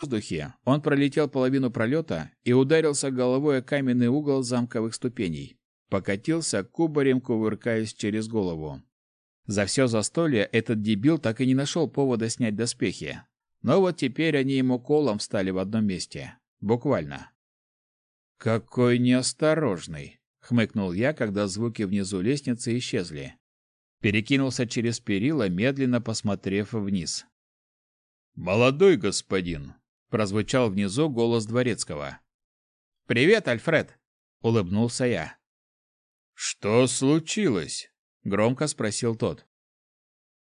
воздухе он пролетел половину пролета и ударился головой о каменный угол замковых ступеней. Покатился кубарем, кувыркаясь через голову. За все застолье этот дебил так и не нашел повода снять доспехи. Но вот теперь они ему колом встали в одном месте. Буквально. «Какой неосторожный!» — хмыкнул я, когда звуки внизу лестницы исчезли. Перекинулся через перила, медленно посмотрев вниз. «Молодой господин!» — прозвучал внизу голос дворецкого. «Привет, Альфред!» — улыбнулся я. «Что случилось?» — громко спросил тот.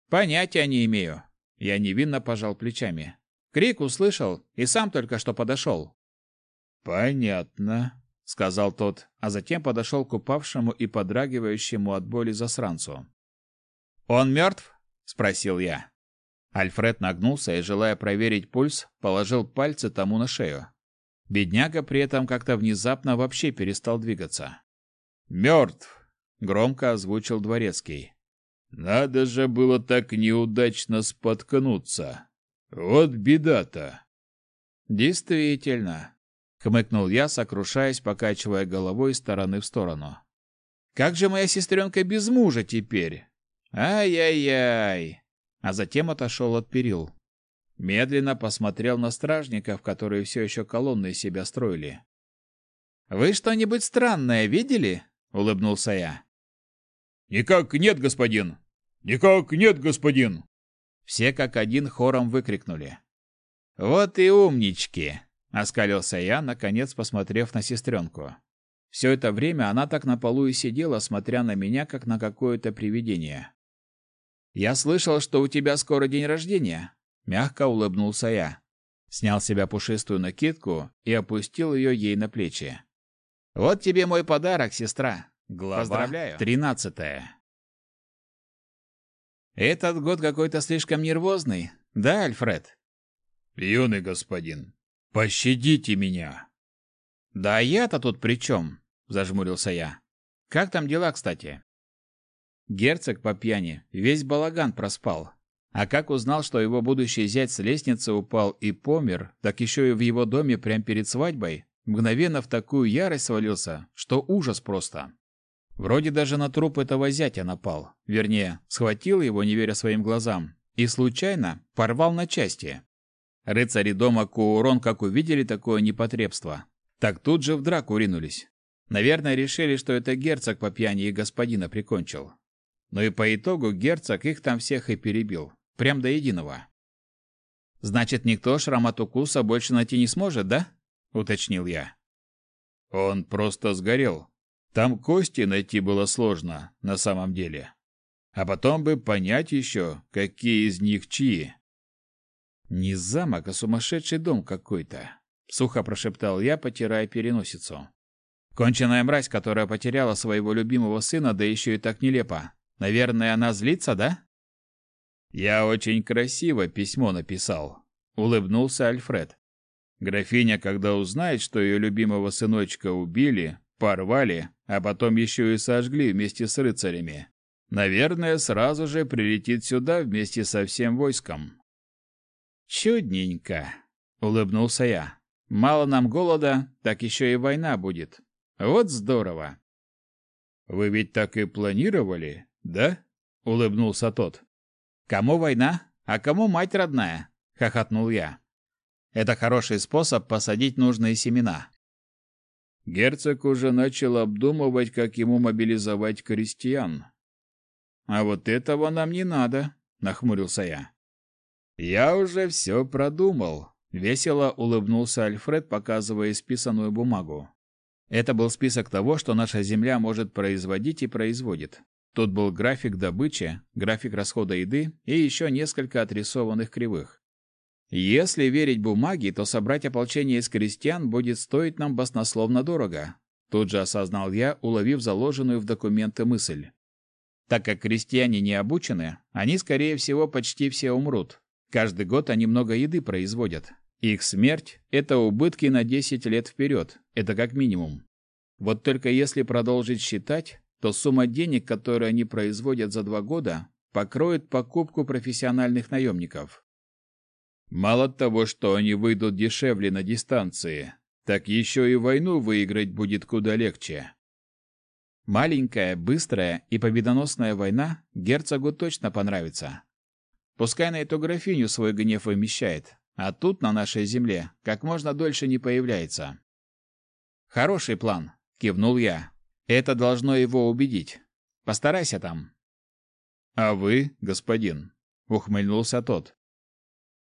«Понятия не имею». Я невинно пожал плечами. Крик услышал и сам только что подошел. «Понятно», — сказал тот, а затем подошел к упавшему и подрагивающему от боли засранцу. «Он мертв?» — спросил я. Альфред нагнулся и, желая проверить пульс, положил пальцы тому на шею. Бедняга при этом как-то внезапно вообще перестал двигаться. «Мертв!» — громко озвучил дворецкий. «Надо же было так неудачно споткнуться. Вот беда-то!» «Действительно!» — хмыкнул я, сокрушаясь, покачивая головой из стороны в сторону. «Как же моя сестренка без мужа теперь? Ай-яй-яй!» А затем отошел от перил. Медленно посмотрел на стражников, которые все еще колонны из себя строили. «Вы что-нибудь странное видели?» — улыбнулся я. «Никак нет, господин! Никак нет, господин!» Все как один хором выкрикнули. «Вот и умнички!» — оскалился я, наконец посмотрев на сестренку. Все это время она так на полу и сидела, смотря на меня, как на какое-то привидение. «Я слышал, что у тебя скоро день рождения», — мягко улыбнулся я. Снял с себя пушистую накидку и опустил ее ей на плечи. «Вот тебе мой подарок, сестра. Глава Поздравляю. Тринадцатая. Этот год какой-то слишком нервозный, да, Альфред? Юный господин, пощадите меня. Да я-то тут при чем? Зажмурился я. Как там дела, кстати? Герцог по пьяни весь балаган проспал. А как узнал, что его будущий зять с лестницы упал и помер, так еще и в его доме прямо перед свадьбой, мгновенно в такую ярость свалился, что ужас просто. Вроде даже на труп этого зятя напал. Вернее, схватил его, не веря своим глазам, и случайно порвал на части. Рыцари дома Куурон, как увидели такое непотребство, так тут же в драку ринулись. Наверное, решили, что это герцог по пьяни и господина прикончил. Но и по итогу герцог их там всех и перебил. Прям до единого. «Значит, никто шрам от укуса больше найти не сможет, да?» — уточнил я. «Он просто сгорел. Там кости найти было сложно, на самом деле. А потом бы понять еще, какие из них чьи». «Не замок, а сумасшедший дом какой-то», — сухо прошептал я, потирая переносицу. «Конченая мразь, которая потеряла своего любимого сына, да еще и так нелепо. Наверное, она злится, да? Я очень красиво письмо написал, улыбнулся Альфред. Графиня, когда узнает, что ее любимого сыночка убили, порвали, а потом еще и сожгли вместе с рыцарями, наверное, сразу же прилетит сюда вместе со всем войском. Чудненько, улыбнулся я. Мало нам голода, так еще и война будет. Вот здорово. Вы ведь так и планировали? «Да?» — улыбнулся тот. «Кому война, а кому мать родная?» — хохотнул я. «Это хороший способ посадить нужные семена». Герцог уже начал обдумывать, как ему мобилизовать крестьян. «А вот этого нам не надо», — нахмурился я. «Я уже все продумал», — весело улыбнулся Альфред, показывая исписанную бумагу. Это был список того, что наша земля может производить и производит. Тут был график добычи, график расхода еды и еще несколько отрисованных кривых. Если верить бумаге, то собрать ополчение из крестьян будет стоить нам баснословно дорого. Тут же осознал я, уловив заложенную в документы мысль. Так как крестьяне не обучены, они, скорее всего, почти все умрут. Каждый год они много еды производят. Их смерть – это убытки на 10 лет вперед, это как минимум. Вот только если продолжить считать, то сумма денег, которую они производят за два года, покроет покупку профессиональных наемников. Мало того, что они выйдут дешевле на дистанции, так еще и войну выиграть будет куда легче. Маленькая, быстрая и победоносная война герцогу точно понравится. Пускай на эту графиню свой гнев вымещает, а тут, на нашей земле, как можно дольше не появляется. Хороший план, кивнул я. Это должно его убедить. Постарайся там. А вы, господин, ухмыльнулся тот.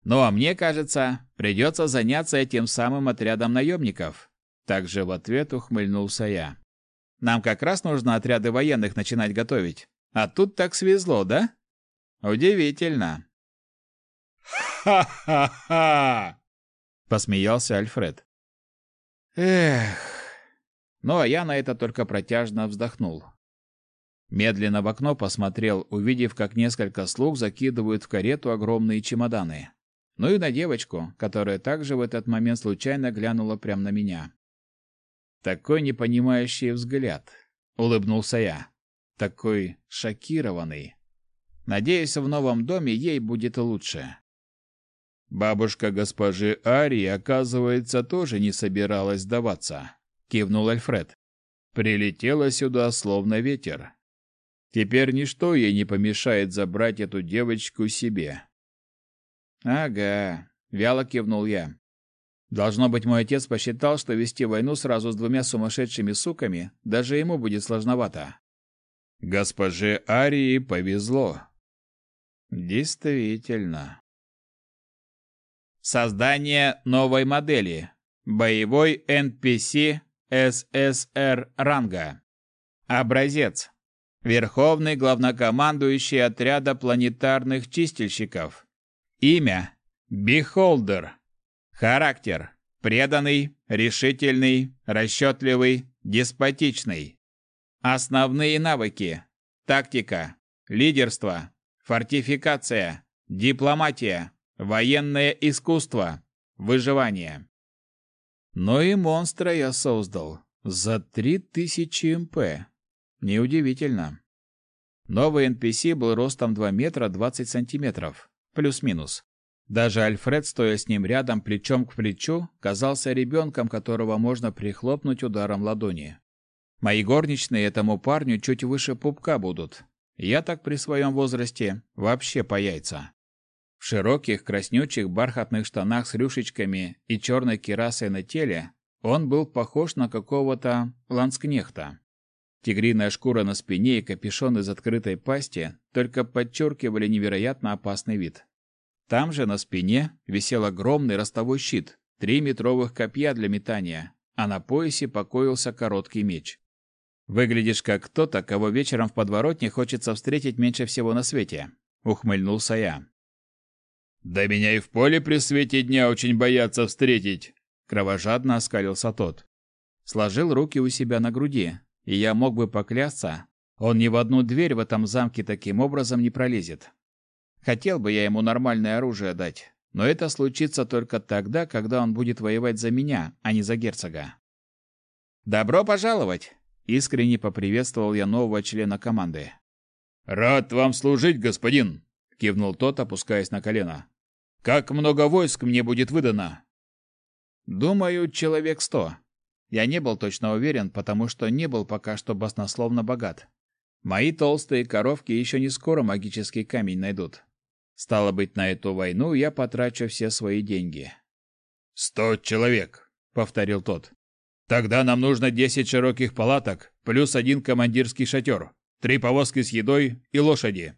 Ну а мне кажется, придется заняться этим самым отрядом наемников. Также в ответ ухмыльнулся я. Нам как раз нужно отряды военных начинать готовить. А тут так свезло, да? Удивительно. Ха-ха-ха! Посмеялся Альфред. Эх. Ну а я на это только протяжно вздохнул. Медленно в окно посмотрел, увидев, как несколько слуг закидывают в карету огромные чемоданы. Ну и на девочку, которая также в этот момент случайно глянула прямо на меня. Такой непонимающий взгляд. Улыбнулся я. Такой шокированный. Надеюсь, в новом доме ей будет лучше. Бабушка госпожи Ари, оказывается, тоже не собиралась сдаваться, кивнул Альфред. Прилетела сюда словно ветер. Теперь ничто ей не помешает забрать эту девочку себе. Ага, вяло кивнул я. Должно быть, мой отец посчитал, что вести войну сразу с двумя сумасшедшими суками даже ему будет сложновато. Госпоже Арии повезло. Действительно. Создание новой модели. Боевой NPC ССР ранга. Образец. Верховный главнокомандующий отряда планетарных чистильщиков. Имя. Бихолдер. Характер. Преданный, решительный, расчетливый, деспотичный. Основные навыки. Тактика. Лидерство. Фортификация. Дипломатия. Военное искусство. Выживание. Но и монстра я создал. За три тысячи МП. Неудивительно. Новый NPC был ростом 2 метра 20 сантиметров. Плюс-минус. Даже Альфред, стоя с ним рядом плечом к плечу, казался ребенком, которого можно прихлопнуть ударом ладони. Мои горничные этому парню чуть выше пупка будут. Я так при своем возрасте вообще по яйца. В широких краснючих бархатных штанах с рюшечками и черной кирасой на теле он был похож на какого-то ланскнехта. Тигриная шкура на спине и капюшон из открытой пасти только подчеркивали невероятно опасный вид. Там же на спине висел огромный ростовой щит, три метровых копья для метания, а на поясе покоился короткий меч. Выглядишь как кто-то, кого вечером в подворотне хочется встретить меньше всего на свете, ухмыльнулся я. Да меня и в поле при свете дня очень боятся встретить, кровожадно оскалился тот. Сложил руки у себя на груди, и я мог бы поклясться, он ни в одну дверь в этом замке таким образом не пролезет. Хотел бы я ему нормальное оружие дать, но это случится только тогда, когда он будет воевать за меня, а не за герцога. «Добро пожаловать!» — искренне поприветствовал я нового члена команды. «Рад вам служить, господин!» — кивнул тот, опускаясь на колено. «Как много войск мне будет выдано?» «Думаю, человек сто. Я не был точно уверен, потому что не был пока что баснословно богат. Мои толстые коровки еще не скоро магический камень найдут. Стало быть, на эту войну я потрачу все свои деньги. «Сто человек», — повторил тот. «Тогда нам нужно десять широких палаток, плюс один командирский шатер, три повозки с едой и лошади».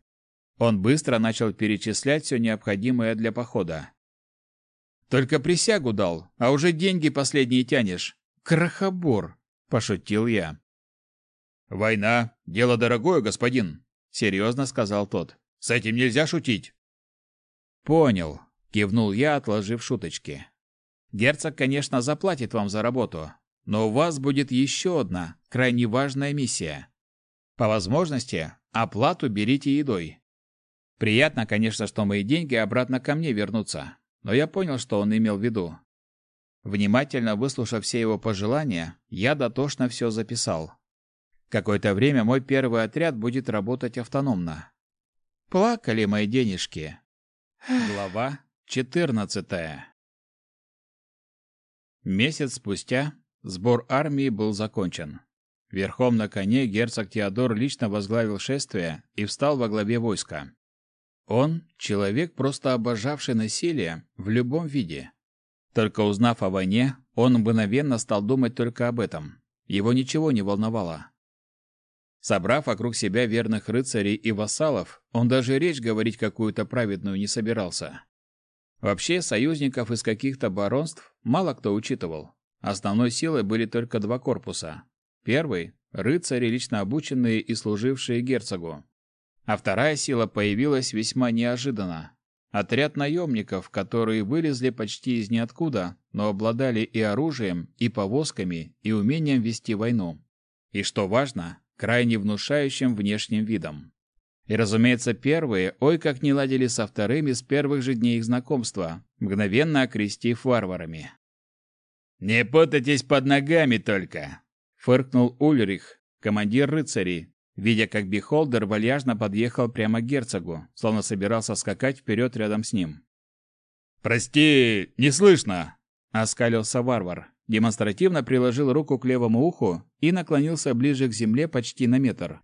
Он быстро начал перечислять все необходимое для похода. «Только присягу дал, а уже деньги последние тянешь. Крохобор!» — пошутил я. «Война — дело дорогое, господин», — серьезно сказал тот. «С этим нельзя шутить». Понял, кивнул я, отложив шуточки. Герцог, конечно, заплатит вам за работу, но у вас будет еще одна, крайне важная миссия. По возможности, оплату берите едой. Приятно, конечно, что мои деньги обратно ко мне вернутся, но я понял, что он имел в виду. Внимательно выслушав все его пожелания, я дотошно все записал. Какое-то время мой первый отряд будет работать автономно. Плакали мои денежки, Глава четырнадцатая. Месяц спустя сбор армии был закончен. Верхом на коне герцог Теодор лично возглавил шествие и встал во главе войска. Он — человек, просто обожавший насилие в любом виде. Только узнав о войне, он мгновенно стал думать только об этом. Его ничего не волновало. Собрав вокруг себя верных рыцарей и вассалов, он даже речь говорить какую-то праведную не собирался. Вообще, союзников из каких-то баронств мало кто учитывал. Основной силой были только два корпуса. Первый – рыцари, лично обученные и служившие герцогу. А вторая сила появилась весьма неожиданно. Отряд наемников, которые вылезли почти из ниоткуда, но обладали и оружием, и повозками, и умением вести войну. И что важно, крайне внушающим внешним видом. И, разумеется, первые, ой, как не ладили со вторыми с первых же дней их знакомства, мгновенно окрестив варварами. «Не путайтесь под ногами только!» — фыркнул Ульрих, командир рыцарей, видя, как Бихолдер вальяжно подъехал прямо к герцогу, словно собирался скакать вперед рядом с ним. «Прости, не слышно!» — оскалился варвар, демонстративно приложил руку к левому уху и наклонился ближе к земле почти на метр.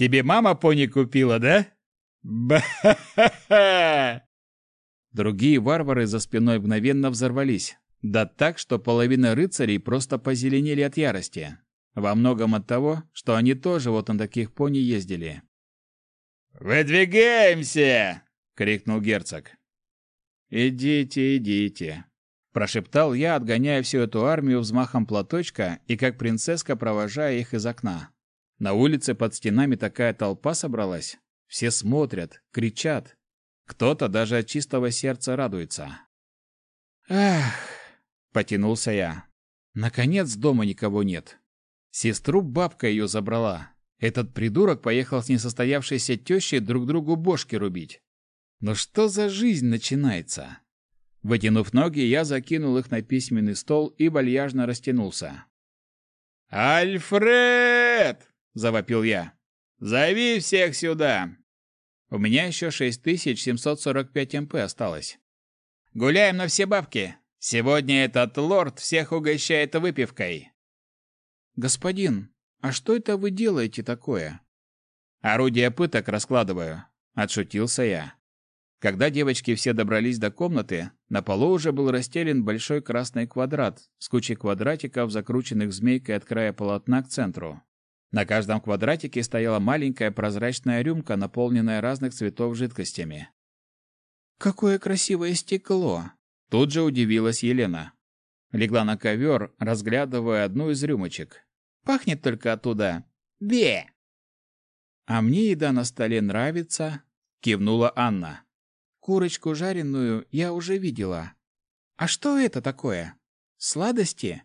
Тебе мама пони купила, да? Ба-ха-ха! Другие варвары за спиной мгновенно взорвались. Да так, что половина рыцарей просто позеленели от ярости. Во многом от того, что они тоже вот на таких пони ездили. «Выдвигаемся!» — крикнул герцог. «Идите, идите!» — прошептал я, отгоняя всю эту армию взмахом платочка и как принцесска провожая их из окна. На улице под стенами такая толпа собралась. Все смотрят, кричат. Кто-то даже от чистого сердца радуется. «Ах!» — потянулся я. «Наконец дома никого нет. Сестру бабка ее забрала. Этот придурок поехал с несостоявшейся тещей друг другу бошки рубить. Но что за жизнь начинается?» Вытянув ноги, я закинул их на письменный стол и вальяжно растянулся. «Альфред!» — завопил я. «Зови всех сюда!» У меня еще 6745 МП осталось. «Гуляем на все бабки! Сегодня этот лорд всех угощает выпивкой!» «Господин, а что это вы делаете такое?» «Орудие пыток раскладываю», — отшутился я. Когда девочки все добрались до комнаты, на полу уже был расстелен большой красный квадрат с кучей квадратиков, закрученных змейкой от края полотна к центру. На каждом квадратике стояла маленькая прозрачная рюмка, наполненная разных цветов жидкостями. «Какое красивое стекло!» Тут же удивилась Елена. Легла на ковер, разглядывая одну из рюмочек. «Пахнет только оттуда. Бе!» «А мне еда на столе нравится», — кивнула Анна. «Курочку жареную я уже видела. А что это такое? Сладости?»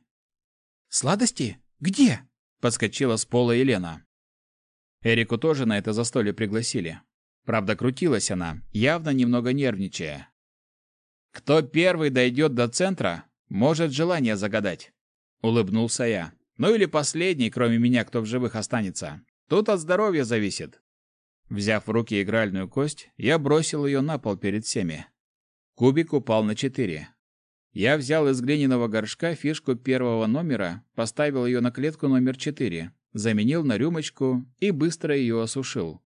«Сладости? Где?» Подскочила с пола Елена. Эрику тоже на это застолье пригласили. Правда, крутилась она, явно немного нервничая. «Кто первый дойдет до центра, может желание загадать», — улыбнулся я. «Ну или последний, кроме меня, кто в живых останется. Тут от здоровья зависит». Взяв в руки игральную кость, я бросил ее на пол перед всеми. Кубик упал на четыре. Я взял из глиняного горшка фишку первого номера, поставил ее на клетку номер четыре, заменил на рюмочку и быстро ее осушил.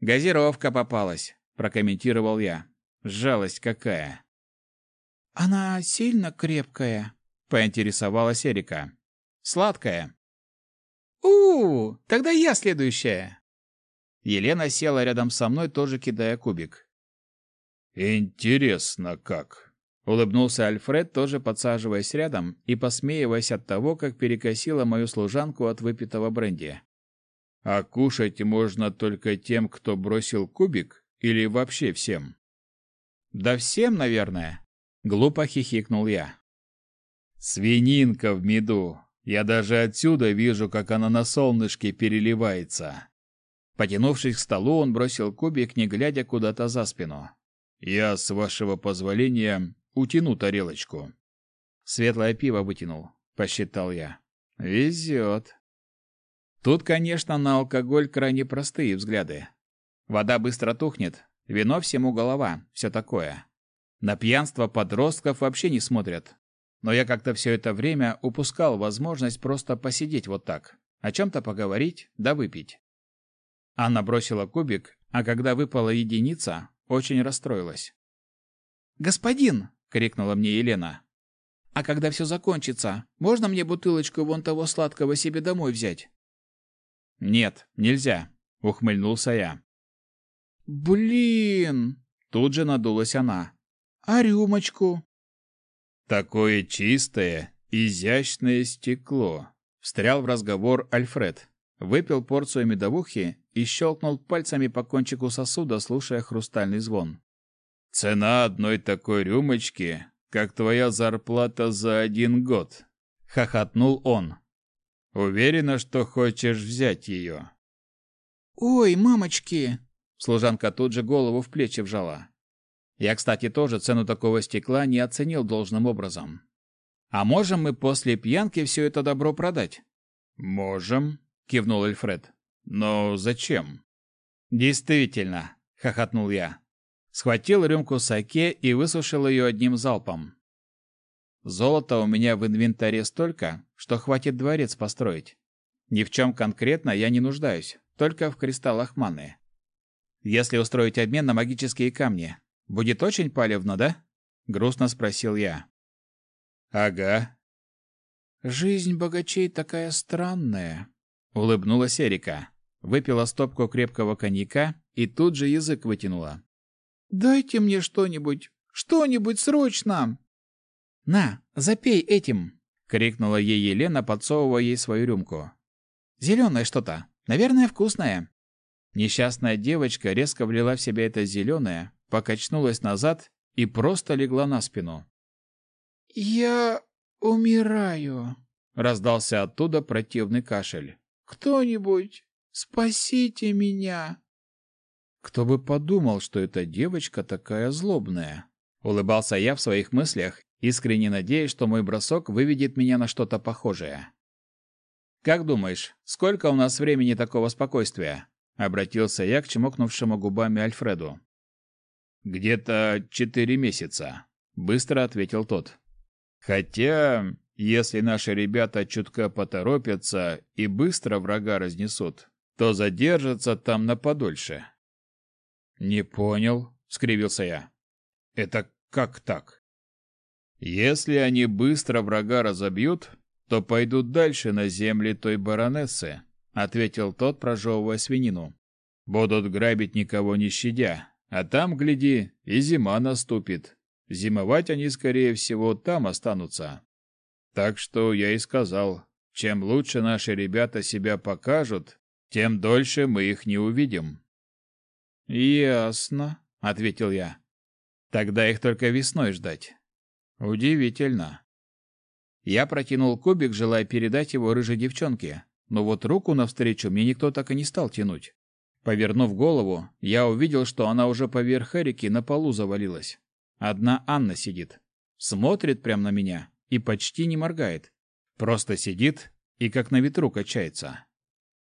«Газировка попалась», — прокомментировал я. «Жалость какая!» «Она сильно крепкая?» — поинтересовалась Эрика. «Сладкая». У, -у, у Тогда я следующая!» Елена села рядом со мной, тоже кидая кубик. «Интересно как!» Улыбнулся Альфред, тоже подсаживаясь рядом и посмеиваясь от того, как перекосила мою служанку от выпитого бренди. «А кушать можно только тем, кто бросил кубик, или вообще всем?» «Да всем, наверное», — глупо хихикнул я. «Свининка в меду. Я даже отсюда вижу, как она на солнышке переливается». Потянувшись к столу, он бросил кубик, не глядя куда-то за спину. «Я, с вашего позволения, утяну тарелочку. Светлое пиво вытянул, посчитал я. Везет. Тут, конечно, на алкоголь крайне простые взгляды. Вода быстро тухнет, вино всему голова, все такое. На пьянство подростков вообще не смотрят. Но я как-то все это время упускал возможность просто посидеть вот так, о чем-то поговорить да выпить. Анна бросила кубик, а когда выпала единица, очень расстроилась. «Господин!» — крикнула мне Елена. «А когда все закончится, можно мне бутылочку вон того сладкого себе домой взять?» «Нет, нельзя», — ухмыльнулся я. «Блин!» — тут же надулась она. А рюмочку? Такое чистое, изящное стекло. Встрял в разговор Альфред. Выпил порцию медовухи и щелкнул пальцами по кончику сосуда, слушая хрустальный звон. Цена одной такой рюмочки, как твоя зарплата за один год. Хохотнул он. Уверена, что хочешь взять ее. Ой, мамочки! Служанка тут же голову в плечи вжала. Я, кстати, тоже цену такого стекла не оценил должным образом. А можем мы после пьянки все это добро продать? Можем, кивнул Эльфред. Но зачем? Действительно, хохотнул я. Схватил рюмку саке и высушил ее одним залпом. Золота у меня в инвентаре столько, что хватит дворец построить. Ни в чем конкретно я не нуждаюсь, только в кристаллах маны. Если устроить обмен на магические камни, Будет очень палевно, да? грустно спросил я. Ага. Жизнь богачей такая странная, улыбнулась Эрика. Выпила стопку крепкого коньяка и тут же язык вытянула. Дайте мне что-нибудь, что-нибудь срочно. На, запей этим, крикнула ей Елена, подсовывая ей свою рюмку. Зеленое что-то, наверное, вкусное. Несчастная девочка резко влила в себя это зеленое, покачнулась назад и просто легла на спину. «Я умираю», — раздался оттуда противный кашель. «Кто-нибудь, спасите меня!» Кто бы подумал, что эта девочка такая злобная. Улыбался я в своих мыслях, искренне надеясь, что мой бросок выведет меня на что-то похожее. «Как думаешь, сколько у нас времени такого спокойствия?» — обратился я к чмокнувшему губами Альфреду. Где-то четыре месяца, быстро ответил тот. Хотя, если наши ребята чутка поторопятся и быстро врага разнесут, то задержатся там на подольше. Не понял, скривился я. Это как так? Если они быстро врага разобьют, то пойдут дальше на земли той баронессы, ответил тот, прожевывая свинину. Будут грабить никого не щадя, а там, гляди, и зима наступит. Зимовать они, скорее всего, там останутся. Так что я и сказал, чем лучше наши ребята себя покажут, тем дольше мы их не увидим. Ясно, ответил я. Тогда их только весной ждать. Удивительно. Я протянул кубик, желая передать его рыжей девчонке, но вот руку навстречу мне никто так и не стал тянуть. Повернув голову, я увидел, что она уже поверх Эрики на полу завалилась. Одна Анна сидит. Смотрит прямо на меня и почти не моргает. Просто сидит и как на ветру качается.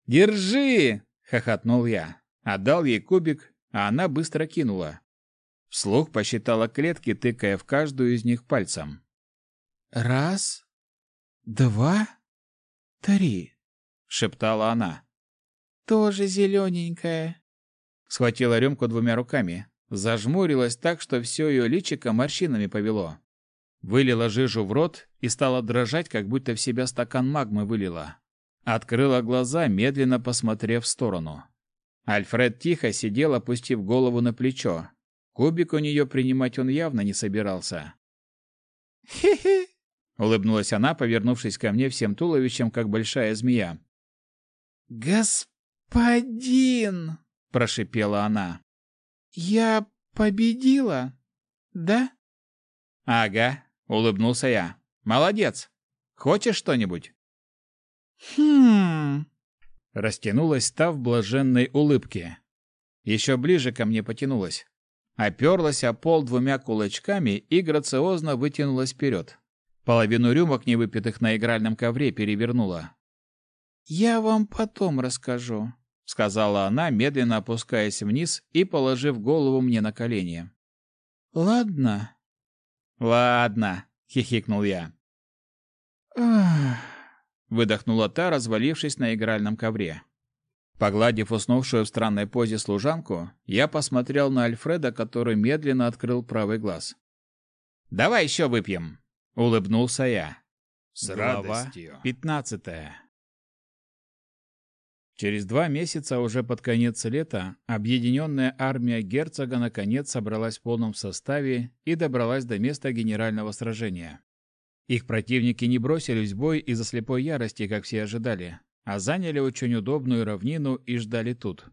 «Держи!» — хохотнул я. Отдал ей кубик, а она быстро кинула. Вслух посчитала клетки, тыкая в каждую из них пальцем. «Раз, два, три», — шептала она тоже зелененькая. Схватила рюмку двумя руками, зажмурилась так, что все ее личико морщинами повело. Вылила жижу в рот и стала дрожать, как будто в себя стакан магмы вылила. Открыла глаза, медленно посмотрев в сторону. Альфред тихо сидел, опустив голову на плечо. Кубик у нее принимать он явно не собирался. «Хе-хе!» — улыбнулась она, повернувшись ко мне всем туловищем, как большая змея. «Господин!» «Господин!» — прошипела она. «Я победила, да?» «Ага», — улыбнулся я. «Молодец! Хочешь что-нибудь?» «Хм...» Растянулась та в блаженной улыбке. Еще ближе ко мне потянулась. Оперлась о пол двумя кулачками и грациозно вытянулась вперед. Половину рюмок, невыпитых на игральном ковре, перевернула. «Я вам потом расскажу», — сказала она, медленно опускаясь вниз и положив голову мне на колени. «Ладно, Ладно, хихикнул я. Ах, выдохнула та, развалившись на игральном ковре. Погладив уснувшую в странной позе служанку, я посмотрел на Альфреда, который медленно открыл правый глаз. «Давай еще выпьем!» — улыбнулся я. С Глава радостью. Пятнадцатая. Через два месяца, уже под конец лета, объединенная армия герцога наконец собралась в полном составе и добралась до места генерального сражения. Их противники не бросились в бой из-за слепой ярости, как все ожидали, а заняли очень удобную равнину и ждали тут.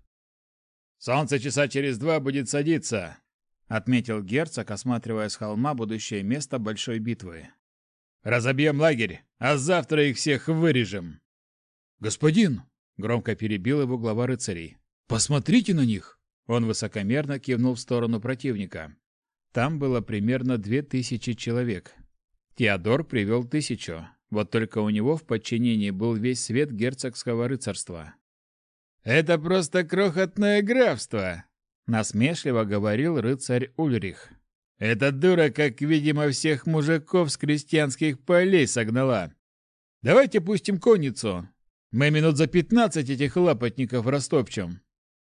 «Солнце часа через два будет садиться», — отметил герцог, осматривая с холма будущее место большой битвы. «Разобьем лагерь, а завтра их всех вырежем». «Господин!» — громко перебил его глава рыцарей. «Посмотрите на них!» Он высокомерно кивнул в сторону противника. Там было примерно две тысячи человек. Теодор привел тысячу, вот только у него в подчинении был весь свет герцогского рыцарства. «Это просто крохотное графство!» — насмешливо говорил рыцарь Ульрих. «Эта дура, как, видимо, всех мужиков с крестьянских полей согнала. Давайте пустим конницу. Мы минут за пятнадцать этих лапотников растопчем.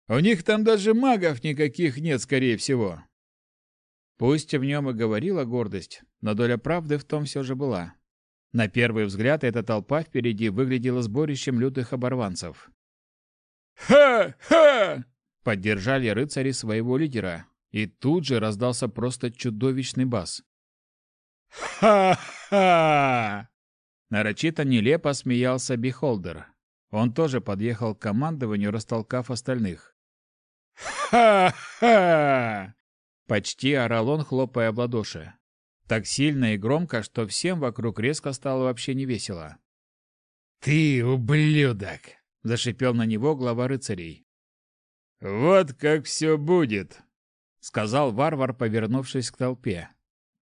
У них там даже магов никаких нет, скорее всего». Пусть в нем и говорила гордость, но доля правды в том все же была. На первый взгляд эта толпа впереди выглядела сборищем лютых оборванцев. «Ха-ха!» — поддержали рыцари своего лидера, и тут же раздался просто чудовищный бас. «Ха-ха!» Нарочито нелепо смеялся Бихолдер. Он тоже подъехал к командованию, растолкав остальных. «Ха-ха!» Почти орал он, хлопая в ладоши. Так сильно и громко, что всем вокруг резко стало вообще невесело. «Ты ублюдок!» — зашипел на него глава рыцарей. «Вот как все будет!» — сказал варвар, повернувшись к толпе.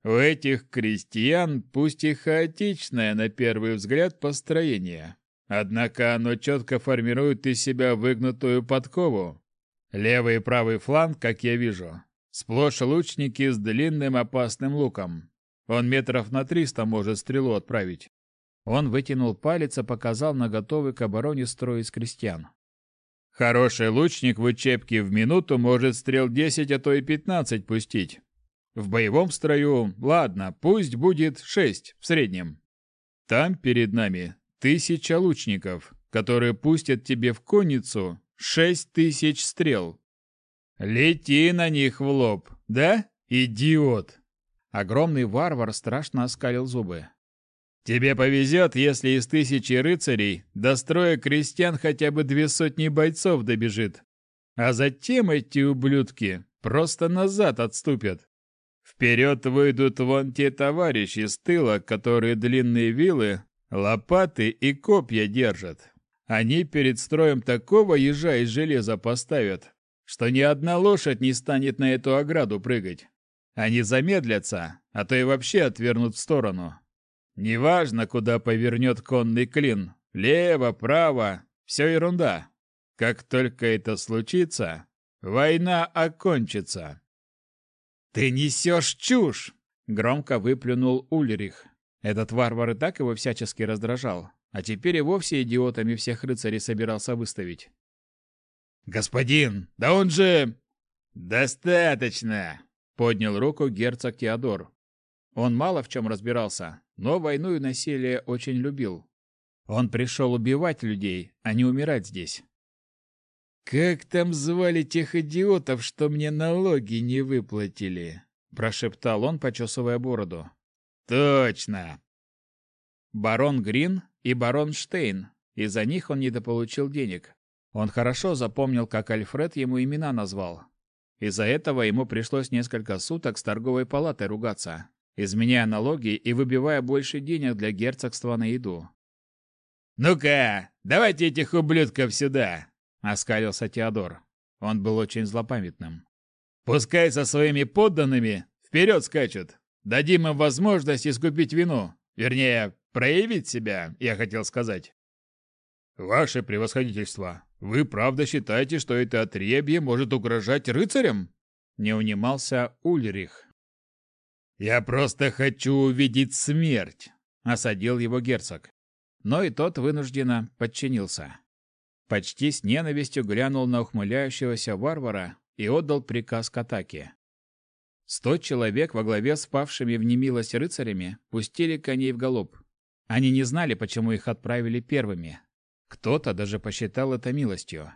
«У этих крестьян, пусть и хаотичное на первый взгляд построение, однако оно четко формирует из себя выгнутую подкову. Левый и правый фланг, как я вижу, сплошь лучники с длинным опасным луком. Он метров на триста может стрелу отправить. Он вытянул палец и показал на готовый к обороне строй из крестьян. Хороший лучник в учебке в минуту может стрел десять, а то и пятнадцать пустить. В боевом строю, ладно, пусть будет шесть в среднем. Там перед нами тысяча лучников, которые пустят тебе в конницу шесть тысяч стрел. Лети на них в лоб, да, идиот? Огромный варвар страшно оскалил зубы. «Тебе повезет, если из тысячи рыцарей до строя крестьян хотя бы две сотни бойцов добежит. А затем эти ублюдки просто назад отступят. Вперед выйдут вон те товарищи с тыла, которые длинные вилы, лопаты и копья держат. Они перед строем такого ежа из железа поставят, что ни одна лошадь не станет на эту ограду прыгать. Они замедлятся, а то и вообще отвернут в сторону. Неважно, куда повернет конный клин, лево, право, все ерунда. Как только это случится, война окончится. «Ты несешь чушь!» — громко выплюнул Ульрих. Этот варвар и так его всячески раздражал, а теперь и вовсе идиотами всех рыцарей собирался выставить. «Господин, да он же...» «Достаточно!» Поднял руку герцог Теодор. Он мало в чем разбирался, но войну и насилие очень любил. Он пришел убивать людей, а не умирать здесь. «Как там звали тех идиотов, что мне налоги не выплатили?» – прошептал он, почесывая бороду. «Точно!» Барон Грин и барон Штейн. Из-за них он недополучил денег. Он хорошо запомнил, как Альфред ему имена назвал, из-за этого ему пришлось несколько суток с торговой палатой ругаться, изменяя налоги и выбивая больше денег для герцогства на еду. «Ну-ка, давайте этих ублюдков сюда!» — оскалился Теодор. Он был очень злопамятным. «Пускай со своими подданными вперед скачут. Дадим им возможность искупить вину. Вернее, проявить себя, я хотел сказать». «Ваше превосходительство, вы правда считаете, что это отребье может угрожать рыцарям? Не унимался Ульрих. «Я просто хочу увидеть смерть!» — осадил его герцог. Но и тот вынужденно подчинился. Почти с ненавистью глянул на ухмыляющегося варвара и отдал приказ к атаке. Сто человек во главе с павшими в немилость рыцарями пустили коней в галоп. Они не знали, почему их отправили первыми. Кто-то даже посчитал это милостью.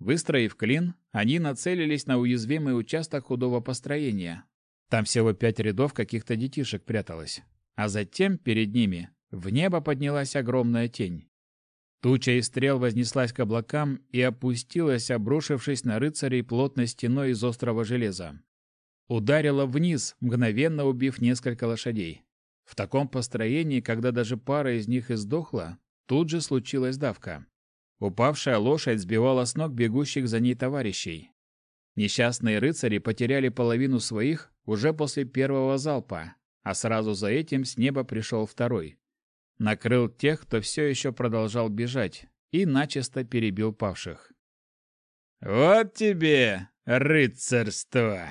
Выстроив клин, они нацелились на уязвимый участок худого построения. Там всего пять рядов каких-то детишек пряталось. А затем перед ними в небо поднялась огромная тень. Туча из стрел вознеслась к облакам и опустилась, обрушившись на рыцарей плотной стеной из острого железа. Ударила вниз, мгновенно убив несколько лошадей. В таком построении, когда даже пара из них издохла, тут же случилась давка. Упавшая лошадь сбивала с ног бегущих за ней товарищей. Несчастные рыцари потеряли половину своих уже после первого залпа, а сразу за этим с неба пришел второй накрыл тех, кто все еще продолжал бежать, и начисто перебил павших. «Вот тебе рыцарство!»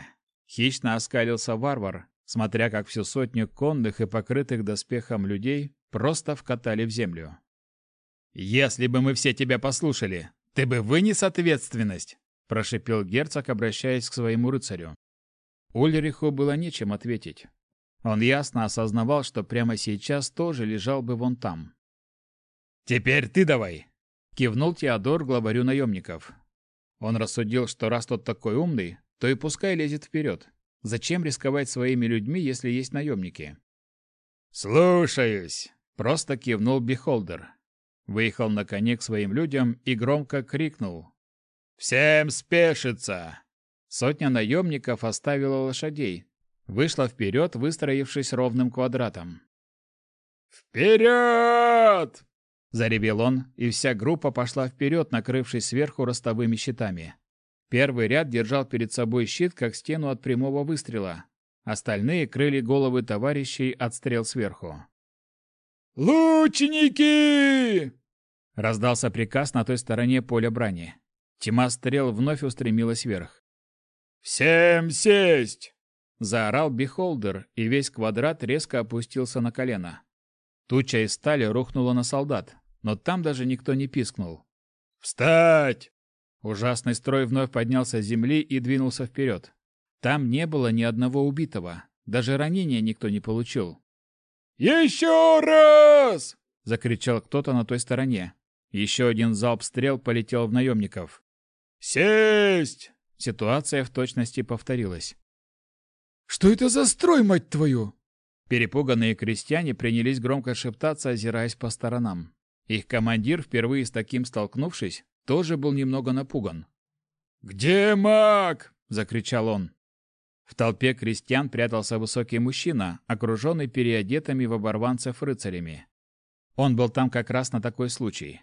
Хищно оскалился варвар, смотря как всю сотню конных и покрытых доспехом людей просто вкатали в землю. «Если бы мы все тебя послушали, ты бы вынес ответственность!» прошипел герцог, обращаясь к своему рыцарю. Ульриху было нечем ответить. Он ясно осознавал, что прямо сейчас тоже лежал бы вон там. «Теперь ты давай!» — кивнул Теодор главарю наемников. Он рассудил, что раз тот такой умный, то и пускай лезет вперед. Зачем рисковать своими людьми, если есть наемники? «Слушаюсь!» — просто кивнул Бихолдер. Выехал на коне к своим людям и громко крикнул. «Всем спешиться!» Сотня наемников оставила лошадей, вышла вперед, выстроившись ровным квадратом. «Вперед!» – заревел он, и вся группа пошла вперед, накрывшись сверху ростовыми щитами. Первый ряд держал перед собой щит, как стену от прямого выстрела. Остальные крыли головы товарищей от стрел сверху. «Лучники!» — раздался приказ на той стороне поля брани. Тьма стрел вновь устремилась вверх. «Всем сесть!» Заорал Бихолдер, и весь квадрат резко опустился на колено. Туча из стали рухнула на солдат, но там даже никто не пискнул. «Встать!» Ужасный строй вновь поднялся с земли и двинулся вперед. Там не было ни одного убитого, даже ранения никто не получил. «Еще раз!» — закричал кто-то на той стороне. Еще один залп стрел полетел в наемников. «Сесть!» Ситуация в точности повторилась. Что это за строй, мать твою? Перепуганные крестьяне принялись громко шептаться, озираясь по сторонам. Их командир, впервые с таким столкнувшись, тоже был немного напуган. «Где маг?» — закричал он. В толпе крестьян прятался высокий мужчина, окруженный переодетыми в оборванцев рыцарями. Он был там как раз на такой случай.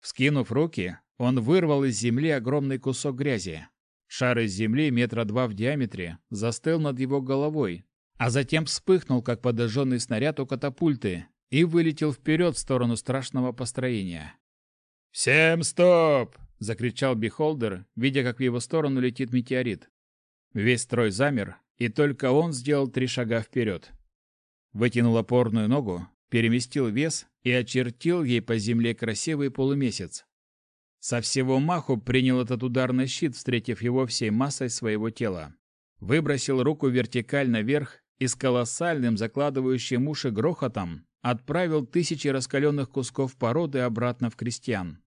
Вскинув руки, он вырвал из земли огромный кусок грязи, Шар из земли метра два в диаметре застыл над его головой, а затем вспыхнул, как подожженный снаряд у катапульты, и вылетел вперед в сторону страшного построения. «Всем стоп!» — закричал Бихолдер, видя, как в его сторону летит метеорит. Весь строй замер, и только он сделал три шага вперед. Вытянул опорную ногу, переместил вес и очертил ей по земле красивый полумесяц. Со всего маху принял этот удар на щит, встретив его всей массой своего тела. Выбросил руку вертикально вверх и с колоссальным закладывающим уши грохотом отправил тысячи раскаленных кусков породы обратно в крестьян.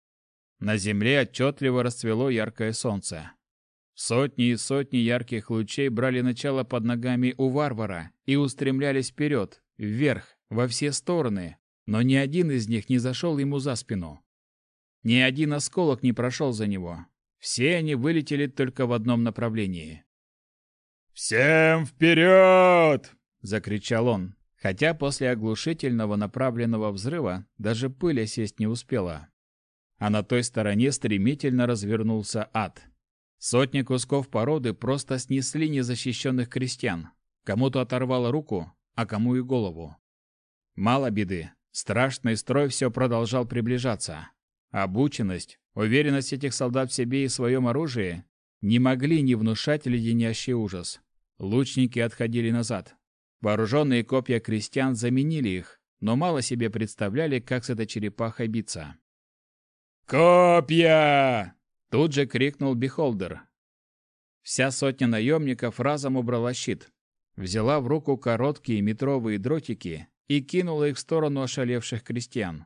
На земле отчетливо расцвело яркое солнце. Сотни и сотни ярких лучей брали начало под ногами у варвара и устремлялись вперед, вверх, во все стороны, но ни один из них не зашел ему за спину. Ни один осколок не прошел за него. Все они вылетели только в одном направлении. «Всем вперед!» — закричал он, хотя после оглушительного направленного взрыва даже пыль осесть не успела. А на той стороне стремительно развернулся ад. Сотни кусков породы просто снесли незащищенных крестьян. Кому-то оторвало руку, а кому и голову. Мало беды. Страшный строй все продолжал приближаться. Обученность, уверенность этих солдат в себе и своем оружии не могли не внушать леденящий ужас. Лучники отходили назад. Вооруженные копья крестьян заменили их, но мало себе представляли, как с этой черепахой биться. «Копья!» — тут же крикнул Бихолдер. Вся сотня наемников разом убрала щит, взяла в руку короткие метровые дротики и кинула их в сторону ошалевших крестьян.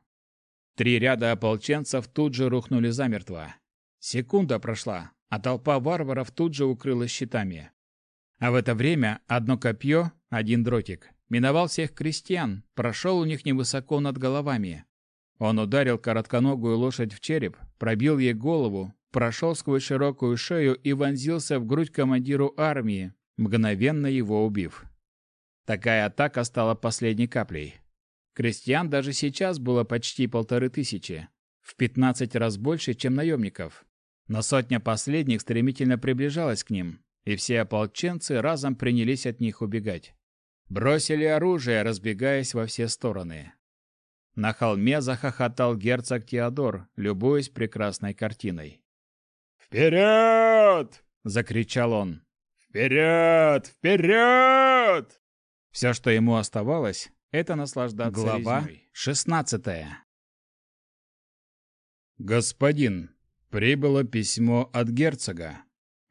Три ряда ополченцев тут же рухнули замертво. Секунда прошла, а толпа варваров тут же укрылась щитами. А в это время одно копье, один дротик, миновал всех крестьян, прошел у них невысоко над головами. Он ударил коротконогую лошадь в череп, пробил ей голову, прошел сквозь широкую шею и вонзился в грудь командиру армии, мгновенно его убив. Такая атака стала последней каплей. Крестьян даже сейчас было почти полторы тысячи, в 15 раз больше, чем наемников. Но сотня последних стремительно приближалась к ним, и все ополченцы разом принялись от них убегать. Бросили оружие, разбегаясь во все стороны. На холме захохотал герцог Теодор, любуясь прекрасной картиной. «Вперед!» — закричал он. «Вперед! Вперед!» Все, что ему оставалось, это наслаждаться Глава шестнадцатая. «Господин, прибыло письмо от герцога».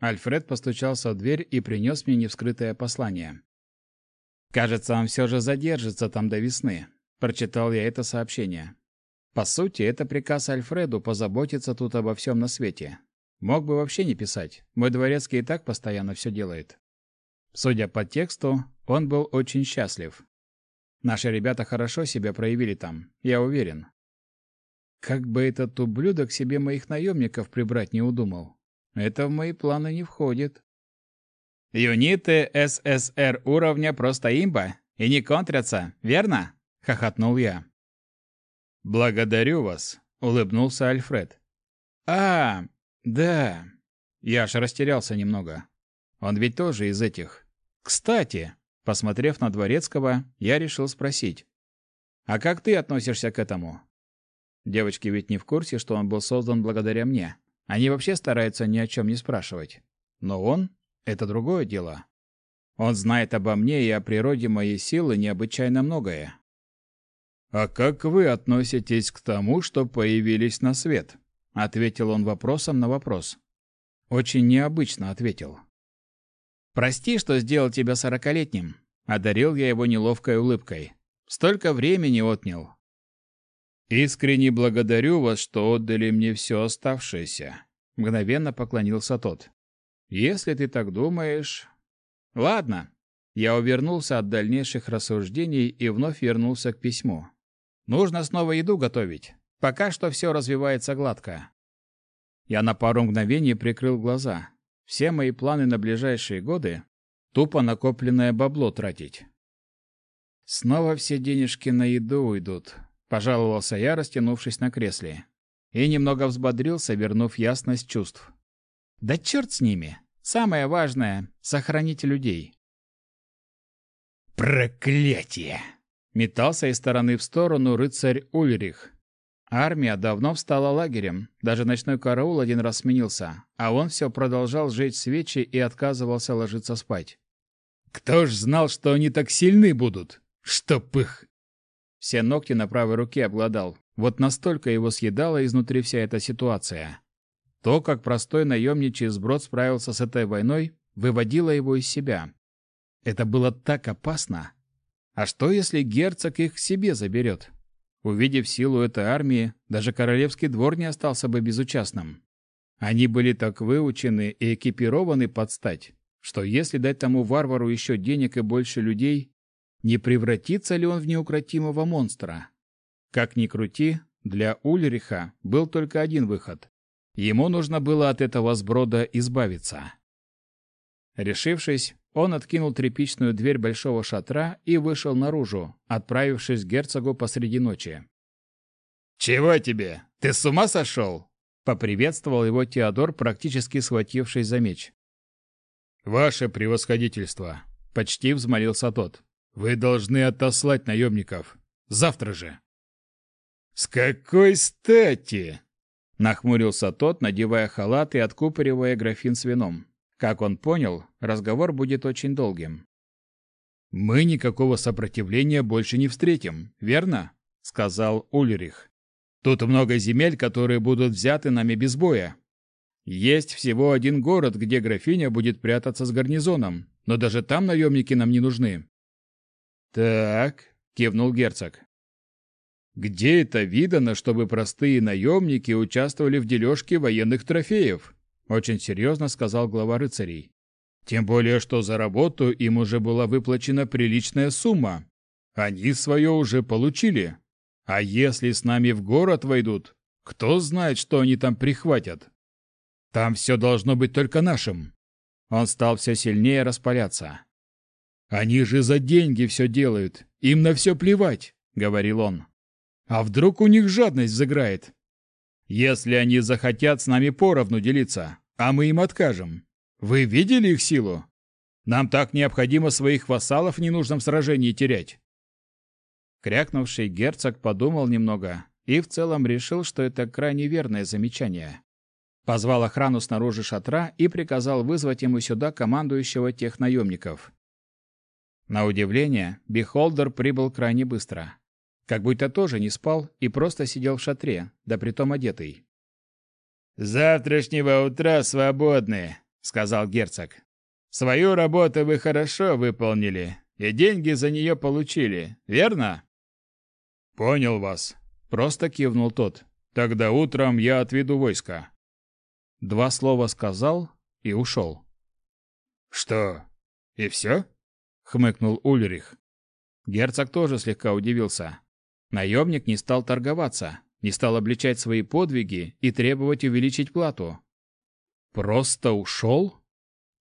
Альфред постучался в дверь и принес мне невскрытое послание. «Кажется, он все же задержится там до весны», — прочитал я это сообщение. По сути, это приказ Альфреду позаботиться тут обо всем на свете. Мог бы вообще не писать. Мой дворецкий и так постоянно все делает. Судя по тексту, он был очень счастлив. Наши ребята хорошо себя проявили там, я уверен. Как бы этот ублюдок себе моих наемников прибрать не удумал. Это в мои планы не входит. «Юниты ССР уровня просто имба и не контрятся, верно?» — хохотнул я. «Благодарю вас», — улыбнулся Альфред. «А, да». Я аж растерялся немного. Он ведь тоже из этих. Кстати, посмотрев на Дворецкого, я решил спросить. «А как ты относишься к этому?» Девочки ведь не в курсе, что он был создан благодаря мне. Они вообще стараются ни о чем не спрашивать. Но он — это другое дело. Он знает обо мне и о природе моей силы необычайно многое. «А как вы относитесь к тому, что появились на свет?» — ответил он вопросом на вопрос. Очень необычно ответил. «Прости, что сделал тебя сорокалетним», — одарил я его неловкой улыбкой. «Столько времени отнял». «Искренне благодарю вас, что отдали мне все оставшееся», — мгновенно поклонился тот. «Если ты так думаешь...» «Ладно». Я увернулся от дальнейших рассуждений и вновь вернулся к письму. Нужно снова еду готовить. Пока что все развивается гладко. Я на пару мгновений прикрыл глаза. Все мои планы на ближайшие годы — тупо накопленное бабло тратить. Снова все денежки на еду уйдут, пожаловался я, растянувшись на кресле. И немного взбодрился, вернув ясность чувств. Да черт с ними. Самое важное — сохранить людей. Проклятие! Метался из стороны в сторону рыцарь Ульрих. Армия давно встала лагерем, даже ночной караул один раз сменился, а он все продолжал жечь свечи и отказывался ложиться спать. «Кто ж знал, что они так сильны будут? Чтоб их!» Все ногти на правой руке обглодал. Вот настолько его съедала изнутри вся эта ситуация. То, как простой наемничий сброд справился с этой войной, выводило его из себя. Это было так опасно. А что, если герцог их к себе заберет? Увидев силу этой армии, даже королевский двор не остался бы безучастным. Они были так выучены и экипированы под стать, что если дать тому варвару еще денег и больше людей, не превратится ли он в неукротимого монстра? Как ни крути, для Ульриха был только один выход. Ему нужно было от этого сброда избавиться. Решившись, он откинул тряпичную дверь большого шатра и вышел наружу, отправившись к герцогу посреди ночи. «Чего тебе? Ты с ума сошел?» — поприветствовал его Теодор, практически схватившись за меч. «Ваше превосходительство!» — почти взмолился тот. «Вы должны отослать наемников. Завтра же!» «С какой стати?» — нахмурился тот, надевая халат и откупоривая графин с вином. Как он понял, разговор будет очень долгим. «Мы никакого сопротивления больше не встретим, верно?» — сказал Ульрих. «Тут много земель, которые будут взяты нами без боя. Есть всего один город, где графиня будет прятаться с гарнизоном, но даже там наемники нам не нужны». «Так», — кивнул герцог. «Где это видано, чтобы простые наемники участвовали в дележке военных трофеев?» — очень серьезно сказал глава рыцарей. «Тем более, что за работу им уже была выплачена приличная сумма. Они свое уже получили. А если с нами в город войдут, кто знает, что они там прихватят?» Там все должно быть только нашим. Он стал все сильнее распаляться. Они же за деньги все делают. Им на все плевать, говорил он. А вдруг у них жадность заграет? Если они захотят с нами поровну делиться, а мы им откажем. Вы видели их силу? Нам так необходимо своих вассалов в ненужном сражении терять. Крякнувший герцог подумал немного и в целом решил, что это крайне верное замечание. Позвал охрану снаружи шатра и приказал вызвать ему сюда командующего тех наемников. На удивление, Бихолдер прибыл крайне быстро. Как будто тоже не спал и просто сидел в шатре, да притом одетый. завтрашнего утра свободны», — сказал герцог. «Свою работу вы хорошо выполнили, и деньги за нее получили, верно?» «Понял вас», — просто кивнул тот. «Тогда утром я отведу войско». Два слова сказал и ушел. «Что, и все?» — хмыкнул Ульрих. Герцог тоже слегка удивился. Наемник не стал торговаться, не стал обличать свои подвиги и требовать увеличить плату. Просто ушел?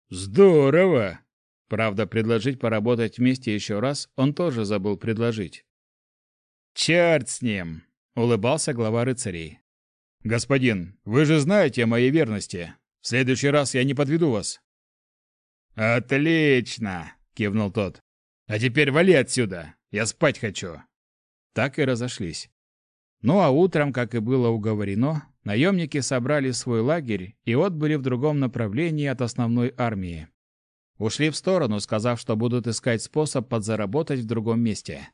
Здорово! Правда, предложить поработать вместе еще раз он тоже забыл предложить. «Черт с ним!» — улыбался глава рыцарей. «Господин, вы же знаете о моей верности. В следующий раз я не подведу вас». «Отлично!» — кивнул тот. «А теперь вали отсюда. Я спать хочу». Так и разошлись. Ну а утром, как и было уговорено, наемники собрали свой лагерь и отбыли в другом направлении от основной армии. Ушли в сторону, сказав, что будут искать способ подзаработать в другом месте.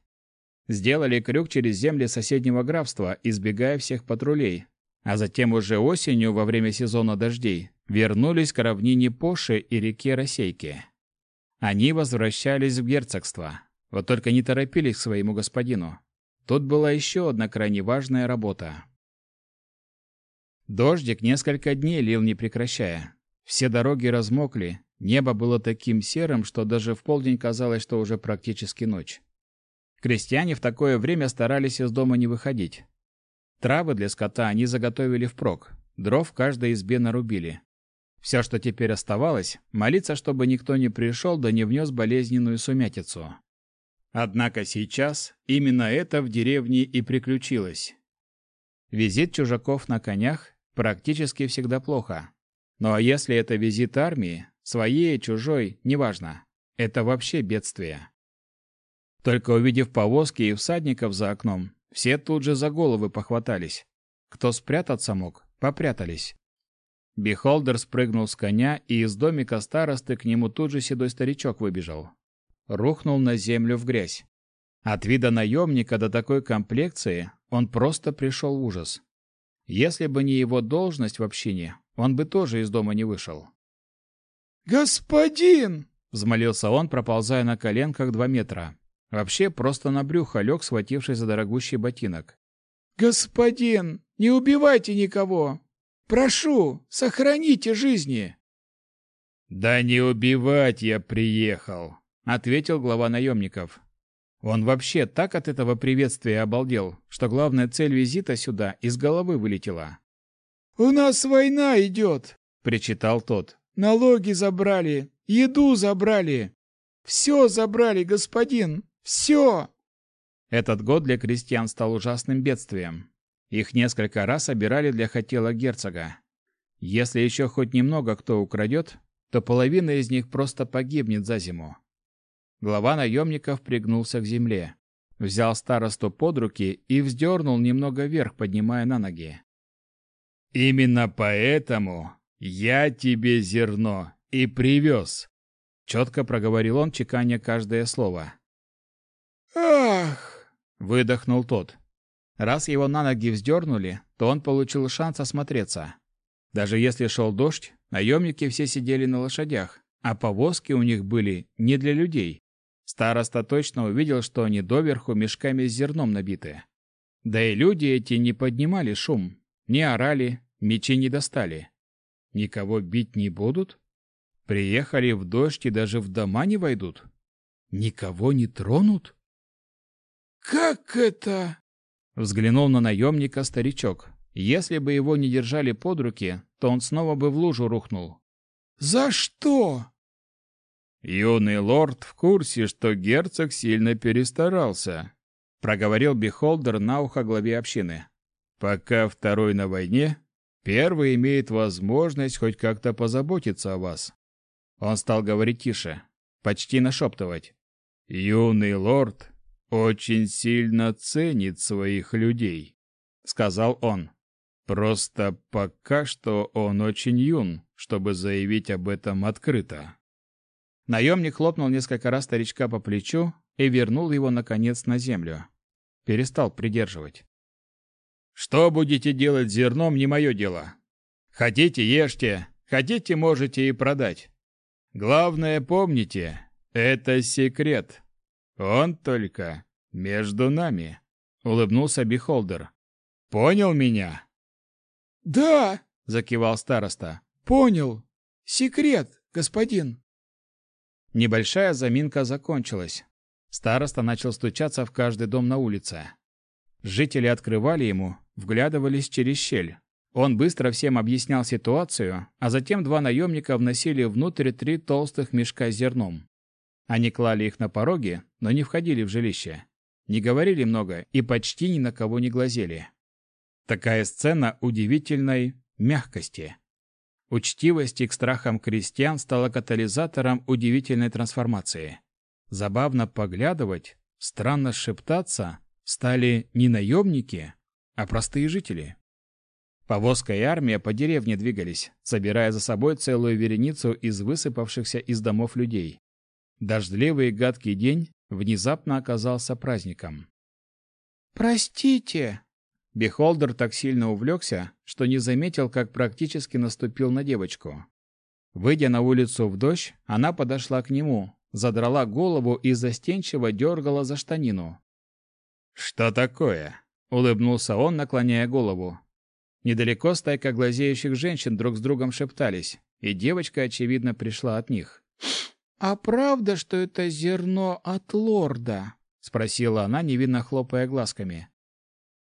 Сделали крюк через земли соседнего графства, избегая всех патрулей, а затем уже осенью, во время сезона дождей, вернулись к равнине Поши и реке Росейки. Они возвращались в герцогство, вот только не торопились к своему господину. Тут была еще одна крайне важная работа. Дождик несколько дней лил не прекращая. Все дороги размокли, небо было таким серым, что даже в полдень казалось, что уже практически ночь. Крестьяне в такое время старались из дома не выходить. Травы для скота они заготовили впрок, дров в каждой избе нарубили. Все, что теперь оставалось, молиться, чтобы никто не пришел да не внес болезненную сумятицу. Однако сейчас именно это в деревне и приключилось. Визит чужаков на конях практически всегда плохо. Ну а если это визит армии, своей, чужой, неважно, это вообще бедствие. Только увидев повозки и всадников за окном, все тут же за головы похватались. Кто спрятаться мог, попрятались. Бихолдер спрыгнул с коня, и из домика старосты к нему тут же седой старичок выбежал. Рухнул на землю в грязь. От вида наемника до такой комплекции он просто пришел в ужас. Если бы не его должность в общине, он бы тоже из дома не вышел. «Господин!» — взмолился он, проползая на коленках два метра. Вообще просто на брюхо лег, схватившись за дорогущий ботинок. «Господин, не убивайте никого! Прошу, сохраните жизни!» «Да не убивать я приехал!» — ответил глава наемников. Он вообще так от этого приветствия обалдел, что главная цель визита сюда из головы вылетела. «У нас война идет!» — причитал тот. «Налоги забрали, еду забрали. Все забрали, господин. Все!» Этот год для крестьян стал ужасным бедствием. Их несколько раз обирали для хотела герцога. Если еще хоть немного кто украдет, то половина из них просто погибнет за зиму. Глава наемников пригнулся к земле, взял старосту под руки и вздернул немного вверх, поднимая на ноги. «Именно поэтому я тебе зерно и привез. Четко проговорил он, чеканя каждое слово. «Ах!» — выдохнул тот. Раз его на ноги вздернули, то он получил шанс осмотреться. Даже если шел дождь, наемники все сидели на лошадях, а повозки у них были не для людей. Староста точно увидел, что они доверху мешками с зерном набиты. Да и люди эти не поднимали шум, не орали, мечи не достали. Никого бить не будут? Приехали в дождь и даже в дома не войдут? Никого не тронут? «Как это?» Взглянул на наемника старичок. Если бы его не держали под руки, то он снова бы в лужу рухнул. «За что?» «Юный лорд в курсе, что герцог сильно перестарался», — проговорил Бихолдер на ухо главе общины. «Пока второй на войне, первый имеет возможность хоть как-то позаботиться о вас». Он стал говорить тише, почти нашептывать. «Юный лорд очень сильно ценит своих людей», — сказал он. «Просто пока что он очень юн, чтобы заявить об этом открыто». Наемник хлопнул несколько раз старичка по плечу и вернул его, наконец, на землю. Перестал придерживать. «Что будете делать с зерном, не мое дело. Хотите, ешьте, хотите, можете и продать. Главное, помните, это секрет. Он только между нами», — улыбнулся Бихолдер. «Понял меня?» «Да», — закивал староста. «Понял. Секрет, господин». Небольшая заминка закончилась. Староста начал стучаться в каждый дом на улице. Жители открывали ему, вглядывались через щель. Он быстро всем объяснял ситуацию, а затем два наемника вносили внутрь три толстых мешка с зерном. Они клали их на пороге, но не входили в жилище. Не говорили много и почти ни на кого не глазели. Такая сцена удивительной мягкости. Учтивость к страхам крестьян стала катализатором удивительной трансформации. Забавно поглядывать, странно шептаться стали не наемники, а простые жители. Повозка и армия по деревне двигались, собирая за собой целую вереницу из высыпавшихся из домов людей. Дождливый и гадкий день внезапно оказался праздником. «Простите!» Бихолдер так сильно увлекся, что не заметил, как практически наступил на девочку. Выйдя на улицу в дождь, она подошла к нему, задрала голову и застенчиво дергала за штанину. «Что такое?» — улыбнулся он, наклоняя голову. Недалеко стайка глазеющих женщин друг с другом шептались, и девочка, очевидно, пришла от них. «А правда, что это зерно от лорда?» — спросила она, невинно хлопая глазками.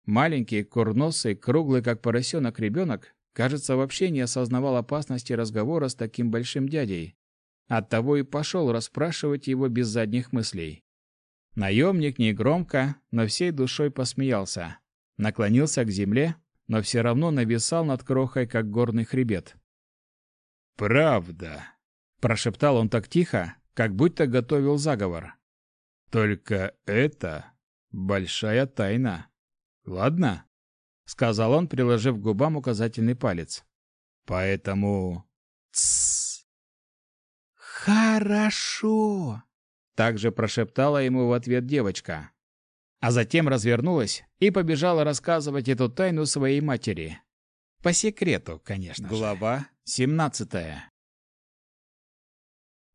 Маленький, курносый, круглый, как поросенок ребенок, кажется, вообще не осознавал опасности разговора с таким большим дядей. Оттого и пошел расспрашивать его без задних мыслей. Наемник негромко, но всей душой посмеялся. Наклонился к земле, но все равно нависал над крохой, как горный хребет. «Правда», — прошептал он так тихо, как будто готовил заговор. «Только это большая тайна». Ладно, сказал он, приложив к губам указательный палец. Поэтому Тссс. Хорошо, также прошептала ему в ответ девочка. А затем развернулась и побежала рассказывать эту тайну своей матери. По секрету, конечно Глава семнадцатая.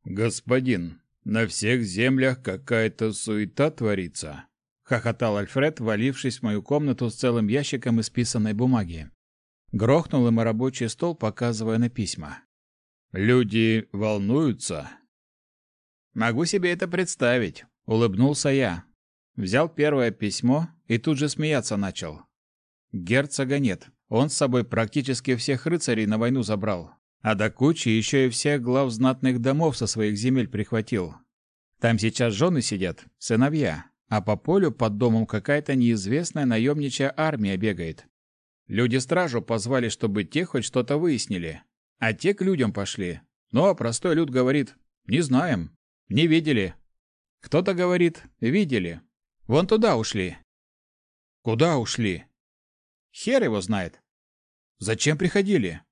Господин, на всех землях какая-то суета творится. — хохотал Альфред, валившись в мою комнату с целым ящиком исписанной бумаги. Грохнул им рабочий стол, показывая на письма. «Люди волнуются?» «Могу себе это представить», — улыбнулся я. Взял первое письмо и тут же смеяться начал. Герцога нет. Он с собой практически всех рыцарей на войну забрал. А до кучи еще и всех глав знатных домов со своих земель прихватил. Там сейчас жены сидят, сыновья, а по полю под домом какая-то неизвестная наемничья армия бегает. Люди стражу позвали, чтобы те хоть что-то выяснили. А те к людям пошли. Ну, а простой люд говорит, не знаем, не видели. Кто-то говорит, видели. Вон туда ушли. Куда ушли? Хер его знает. Зачем приходили?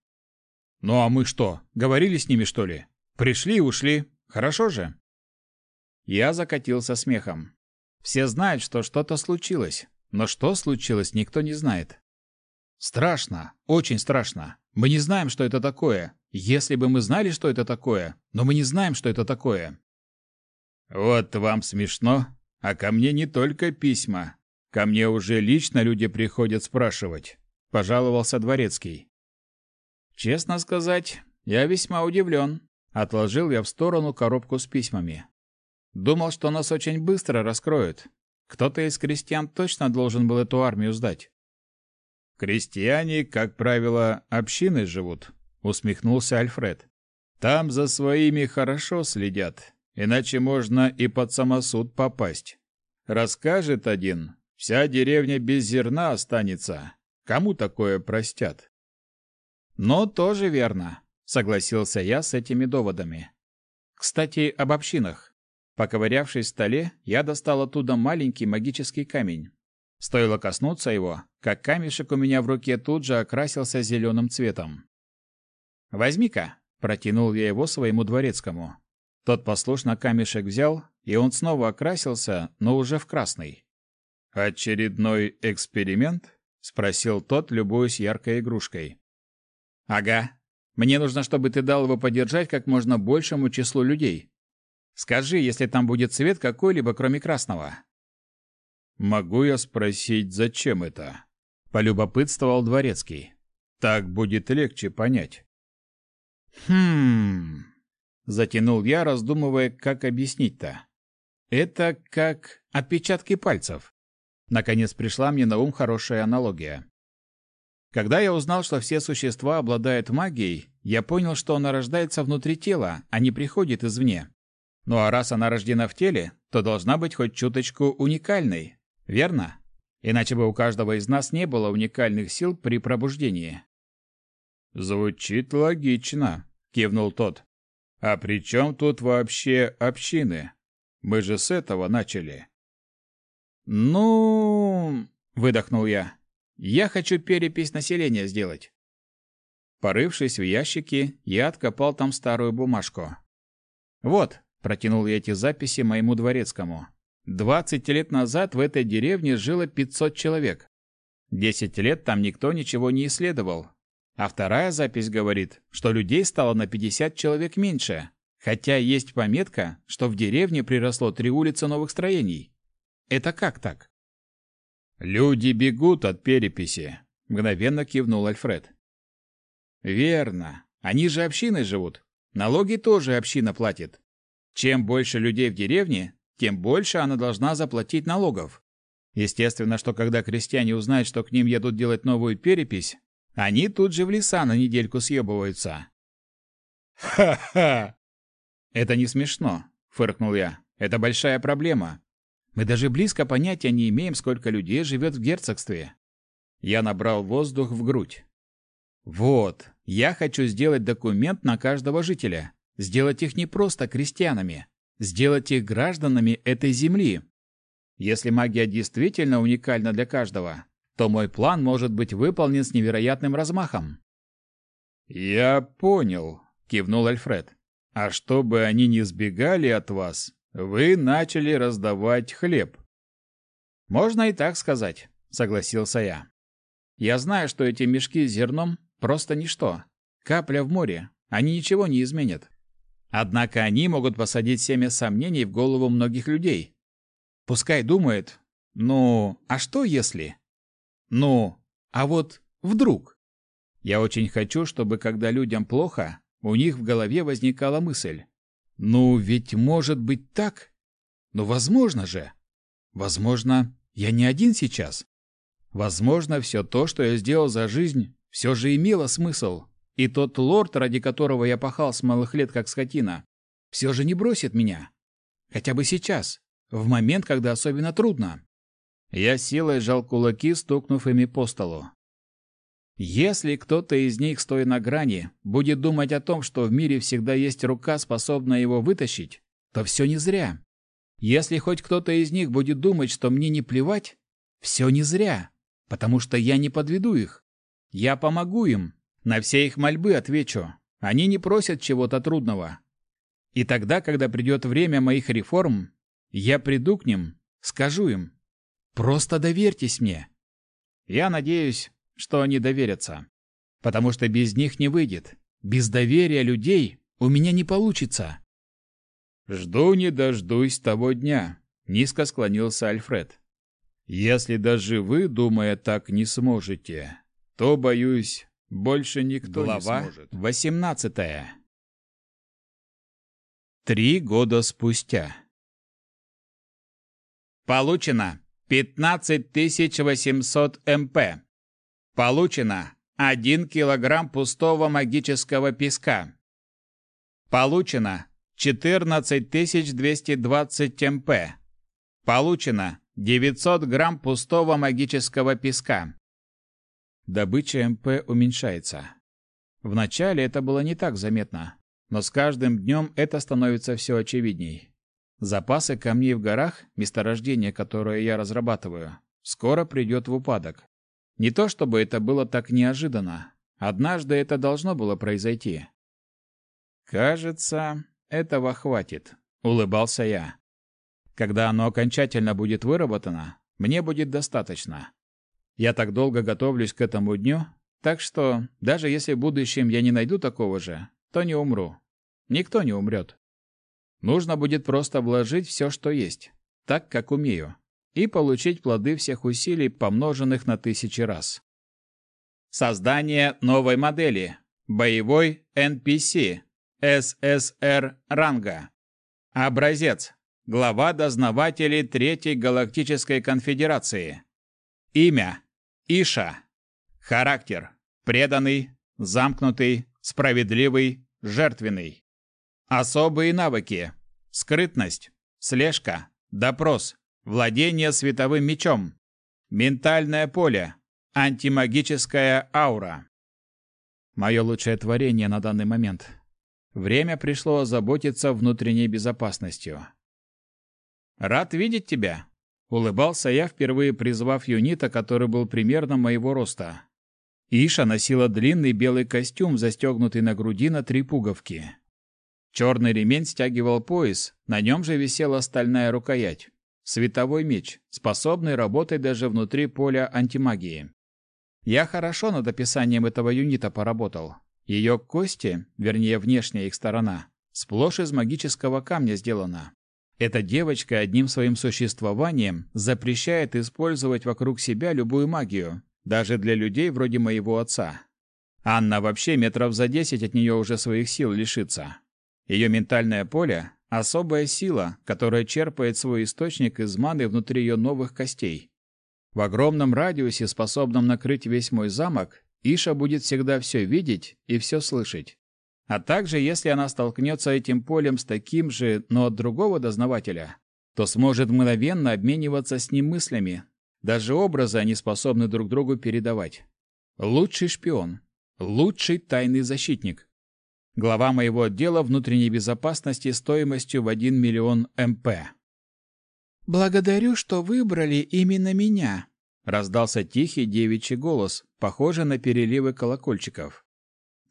Ну а мы что, говорили с ними, что ли? Пришли ушли. Хорошо же. Я закатился смехом. Все знают, что что-то случилось, но что случилось, никто не знает. Страшно, очень страшно. Мы не знаем, что это такое. Если бы мы знали, что это такое, но мы не знаем, что это такое. Вот вам смешно, а ко мне не только письма. Ко мне уже лично люди приходят спрашивать, пожаловался дворецкий. Честно сказать, я весьма удивлен. Отложил я в сторону коробку с письмами. Думал, что нас очень быстро раскроют. Кто-то из крестьян точно должен был эту армию сдать. Крестьяне, как правило, общины живут, усмехнулся Альфред. Там за своими хорошо следят, иначе можно и под самосуд попасть. Расскажет один, вся деревня без зерна останется. Кому такое простят? Но тоже верно, согласился я с этими доводами. Кстати, об общинах. Поковырявшись в столе, я достал оттуда маленький магический камень. Стоило коснуться его, как камешек у меня в руке тут же окрасился зеленым цветом. «Возьми-ка», — протянул я его своему дворецкому. Тот послушно камешек взял, и он снова окрасился, но уже в красный. «Очередной эксперимент?» — спросил тот, любуясь яркой игрушкой. «Ага. Мне нужно, чтобы ты дал его подержать как можно большему числу людей. Скажи, если там будет цвет какой-либо, кроме красного. Могу я спросить, зачем это? Полюбопытствовал дворецкий. Так будет легче понять. Хм. Затянул я, раздумывая, как объяснить-то. Это как отпечатки пальцев. Наконец пришла мне на ум хорошая аналогия. Когда я узнал, что все существа обладают магией, я понял, что она рождается внутри тела, а не приходит извне. Ну а раз она рождена в теле, то должна быть хоть чуточку уникальной, верно? Иначе бы у каждого из нас не было уникальных сил при пробуждении. Звучит логично, кивнул тот. А при чем тут вообще общины? Мы же с этого начали. Ну, выдохнул я. Я хочу перепись населения сделать. Порывшись в ящике, я откопал там старую бумажку. Вот, Протянул я эти записи моему дворецкому. Двадцать лет назад в этой деревне жило пятьсот человек. Десять лет там никто ничего не исследовал. А вторая запись говорит, что людей стало на пятьдесят человек меньше, хотя есть пометка, что в деревне приросло три улицы новых строений. Это как так? Люди бегут от переписи, мгновенно кивнул Альфред. Верно. Они же общиной живут. Налоги тоже община платит. Чем больше людей в деревне, тем больше она должна заплатить налогов. Естественно, что когда крестьяне узнают, что к ним едут делать новую перепись, они тут же в леса на недельку съебываются. «Ха-ха!» «Это не смешно», — фыркнул я. «Это большая проблема. Мы даже близко понятия не имеем, сколько людей живет в герцогстве». Я набрал воздух в грудь. «Вот, я хочу сделать документ на каждого жителя. Сделать их не просто крестьянами, сделать их гражданами этой земли. Если магия действительно уникальна для каждого, то мой план может быть выполнен с невероятным размахом. «Я понял», — кивнул Альфред. «А чтобы они не сбегали от вас, вы начали раздавать хлеб». «Можно и так сказать», — согласился я. «Я знаю, что эти мешки с зерном — просто ничто. Капля в море. Они ничего не изменят. Однако они могут посадить семя сомнений в голову многих людей. Пускай думает, ну, а что если? Ну, а вот вдруг? Я очень хочу, чтобы когда людям плохо, у них в голове возникала мысль. Ну, ведь может быть так? Ну, возможно же. Возможно, я не один сейчас. Возможно, все то, что я сделал за жизнь, все же имело смысл. И тот лорд, ради которого я пахал с малых лет как скотина, все же не бросит меня. Хотя бы сейчас, в момент, когда особенно трудно. Я силой сжал кулаки, стукнув ими по столу. Если кто-то из них, стоя на грани, будет думать о том, что в мире всегда есть рука, способная его вытащить, то все не зря. Если хоть кто-то из них будет думать, что мне не плевать, все не зря, потому что я не подведу их. Я помогу им, на все их мольбы отвечу. Они не просят чего-то трудного. И тогда, когда придет время моих реформ, я приду к ним, скажу им, просто доверьтесь мне. Я надеюсь, что они доверятся, потому что без них не выйдет. Без доверия людей у меня не получится. Жду не дождусь того дня, низко склонился Альфред. Если даже вы, думая так, не сможете, то, боюсь, больше никто Глава не сможет. Восемнадцатая. Три года спустя. Получено 15800 МП. Получено 1 килограмм пустого магического песка. Получено 14220 МП. Получено 900 грамм пустого магического песка. Добыча МП уменьшается. Вначале это было не так заметно, но с каждым днем это становится все очевидней. Запасы камней в горах, месторождение, которое я разрабатываю, скоро придет в упадок. Не то чтобы это было так неожиданно. Однажды это должно было произойти. Кажется, этого хватит, улыбался я. Когда оно окончательно будет выработано, мне будет достаточно. Я так долго готовлюсь к этому дню, так что даже если в будущем я не найду такого же, то не умру. Никто не умрет. Нужно будет просто вложить все, что есть, так, как умею, и получить плоды всех усилий, помноженных на тысячи раз. Создание новой модели. Боевой NPC. ССР ранга. Образец. Глава дознавателей Третьей Галактической Конфедерации. Имя. Иша. Характер. Преданный, замкнутый, справедливый, жертвенный. Особые навыки. Скрытность, слежка, допрос, владение световым мечом, ментальное поле, антимагическая аура. Мое лучшее творение на данный момент. Время пришло озаботиться внутренней безопасностью. «Рад видеть тебя», — улыбался я, впервые призвав юнита, который был примерно моего роста. Иша носила длинный белый костюм, застегнутый на груди на три пуговки. Черный ремень стягивал пояс, на нем же висела стальная рукоять. Световой меч, способный работать даже внутри поля антимагии. Я хорошо над описанием этого юнита поработал. Ее кости, вернее внешняя их сторона, сплошь из магического камня сделана. Эта девочка одним своим существованием запрещает использовать вокруг себя любую магию, даже для людей вроде моего отца. Анна вообще метров за десять от нее уже своих сил лишится. Ее ментальное поле – особая сила, которая черпает свой источник из маны внутри ее новых костей. В огромном радиусе, способном накрыть весь мой замок, Иша будет всегда все видеть и все слышать. А также, если она столкнется этим полем с таким же, но от другого дознавателя, то сможет мгновенно обмениваться с ним мыслями. Даже образы они способны друг другу передавать. Лучший шпион. Лучший тайный защитник глава моего отдела внутренней безопасности стоимостью в 1 миллион МП. «Благодарю, что выбрали именно меня», — раздался тихий девичий голос, похожий на переливы колокольчиков.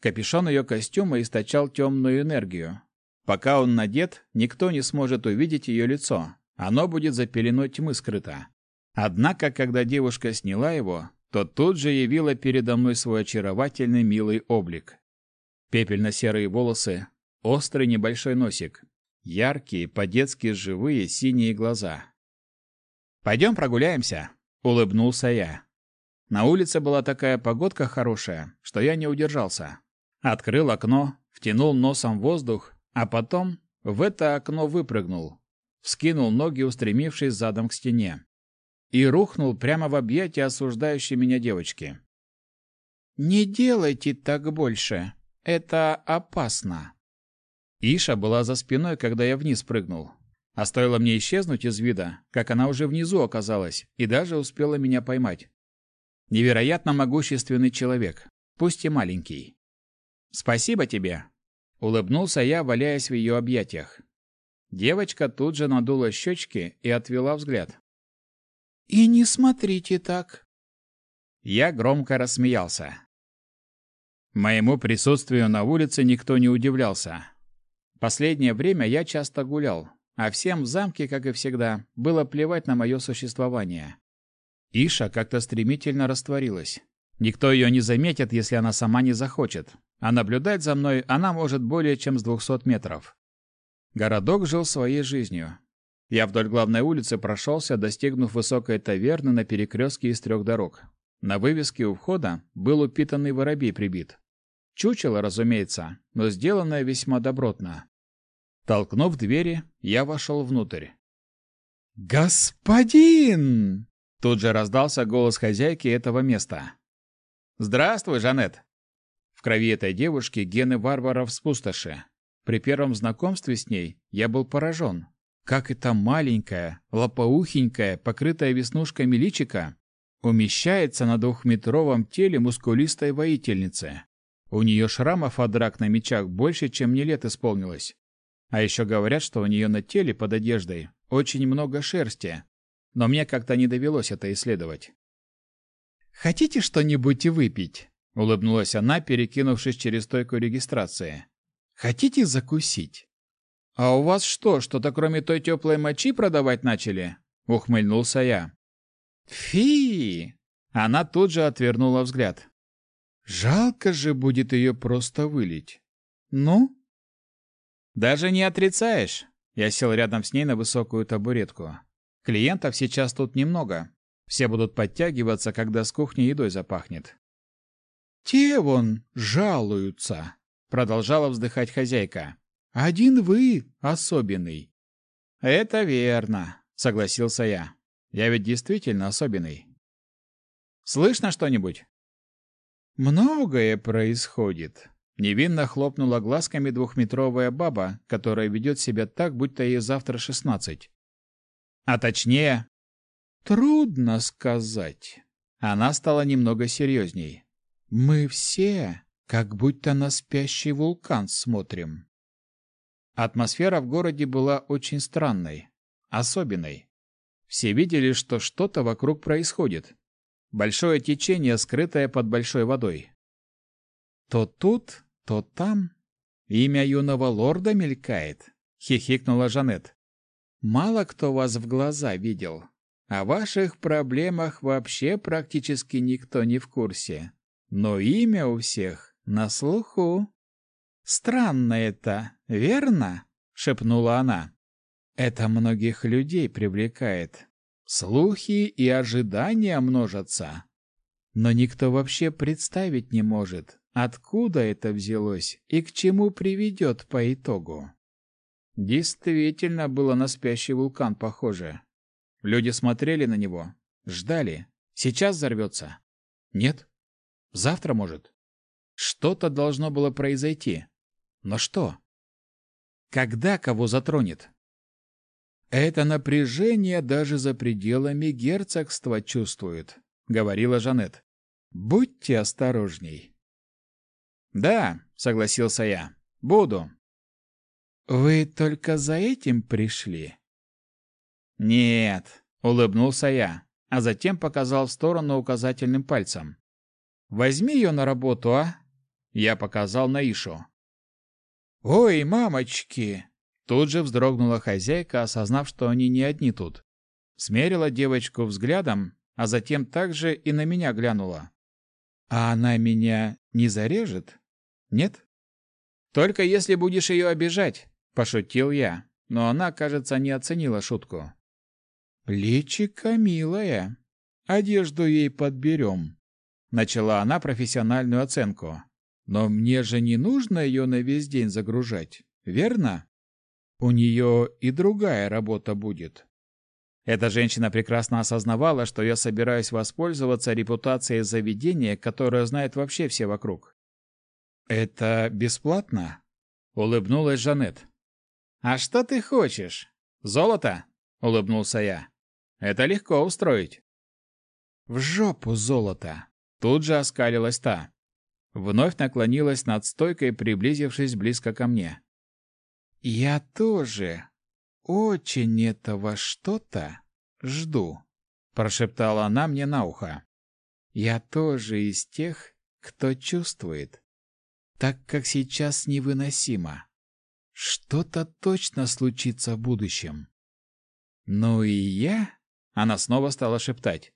Капюшон ее костюма источал темную энергию. Пока он надет, никто не сможет увидеть ее лицо. Оно будет за пеленой тьмы скрыто. Однако, когда девушка сняла его, то тут же явила передо мной свой очаровательный милый облик. Пепельно-серые волосы, острый небольшой носик, яркие, по-детски живые синие глаза. «Пойдем прогуляемся», — улыбнулся я. На улице была такая погодка хорошая, что я не удержался. Открыл окно, втянул носом воздух, а потом в это окно выпрыгнул, вскинул ноги, устремившись задом к стене, и рухнул прямо в объятия осуждающей меня девочки. «Не делайте так больше», это опасно. Иша была за спиной, когда я вниз прыгнул. А стоило мне исчезнуть из вида, как она уже внизу оказалась и даже успела меня поймать. Невероятно могущественный человек, пусть и маленький. «Спасибо тебе!» — улыбнулся я, валяясь в ее объятиях. Девочка тут же надула щечки и отвела взгляд. «И не смотрите так!» Я громко рассмеялся. Моему присутствию на улице никто не удивлялся. Последнее время я часто гулял, а всем в замке, как и всегда, было плевать на мое существование. Иша как-то стремительно растворилась. Никто ее не заметит, если она сама не захочет, а наблюдать за мной она может более чем с двухсот метров. Городок жил своей жизнью. Я вдоль главной улицы прошелся, достигнув высокой таверны на перекрестке из трех дорог. На вывеске у входа был упитанный воробей прибит. Чучело, разумеется, но сделанное весьма добротно. Толкнув двери, я вошел внутрь. «Господин!» Тут же раздался голос хозяйки этого места. «Здравствуй, Жанет!» В крови этой девушки гены варваров с пустоши. При первом знакомстве с ней я был поражен. Как эта маленькая, лопоухенькая, покрытая веснушками личика умещается на двухметровом теле мускулистой воительницы. У нее шрамов от драк на мечах больше, чем мне лет исполнилось. А еще говорят, что у нее на теле под одеждой очень много шерсти. Но мне как-то не довелось это исследовать. «Хотите что-нибудь выпить?» — улыбнулась она, перекинувшись через стойку регистрации. «Хотите закусить?» «А у вас что, что-то кроме той теплой мочи продавать начали?» — ухмыльнулся я. «Фи!» Она тут же отвернула взгляд. «Жалко же будет ее просто вылить. Ну?» «Даже не отрицаешь?» Я сел рядом с ней на высокую табуретку. «Клиентов сейчас тут немного. Все будут подтягиваться, когда с кухни едой запахнет». «Те вон жалуются», — продолжала вздыхать хозяйка. «Один вы особенный». «Это верно», — согласился я. «Я ведь действительно особенный». «Слышно что-нибудь?» «Многое происходит», Невинно хлопнула глазками двухметровая баба, которая ведет себя так, будто ей завтра шестнадцать. А точнее... Трудно сказать. Она стала немного серьезней. Мы все как будто на спящий вулкан смотрим. Атмосфера в городе была очень странной, особенной. Все видели, что что-то вокруг происходит. Большое течение, скрытое под большой водой. То тут, то там имя юного лорда мелькает, хихикнула Жанет. Мало кто вас в глаза видел. О ваших проблемах вообще практически никто не в курсе. Но имя у всех на слуху. Странно это, верно? шепнула она. Это многих людей привлекает. Слухи и ожидания множатся. Но никто вообще представить не может, Откуда это взялось и к чему приведет по итогу? Действительно было на спящий вулкан похоже. Люди смотрели на него, ждали. Сейчас взорвется. Нет? Завтра, может? Что-то должно было произойти. Но что? Когда кого затронет? Это напряжение даже за пределами герцогства чувствует, говорила Жанет. Будьте осторожней. Да, согласился я. Буду. Вы только за этим пришли? Нет, улыбнулся я, а затем показал в сторону указательным пальцем. Возьми ее на работу, а? Я показал на Ишу. Ой, мамочки, тут же вздрогнула хозяйка, осознав, что они не одни тут. Смерила девочку взглядом, а затем также и на меня глянула. А она меня не зарежет? Нет? Только если будешь ее обижать, пошутил я, но она, кажется, не оценила шутку. Плечико милая. Одежду ей подберем. Начала она профессиональную оценку. Но мне же не нужно ее на весь день загружать, верно? У нее и другая работа будет. Эта женщина прекрасно осознавала, что я собираюсь воспользоваться репутацией заведения, которое знает вообще все вокруг. «Это бесплатно?» — улыбнулась Жанет. «А что ты хочешь? Золото?» — улыбнулся я. «Это легко устроить». «В жопу золото!» Тут же оскалилась та. Вновь наклонилась над стойкой, приблизившись близко ко мне. «Я тоже очень этого что-то жду», — прошептала она мне на ухо. «Я тоже из тех, кто чувствует так как сейчас невыносимо. Что-то точно случится в будущем. Ну и я... Она снова стала шептать.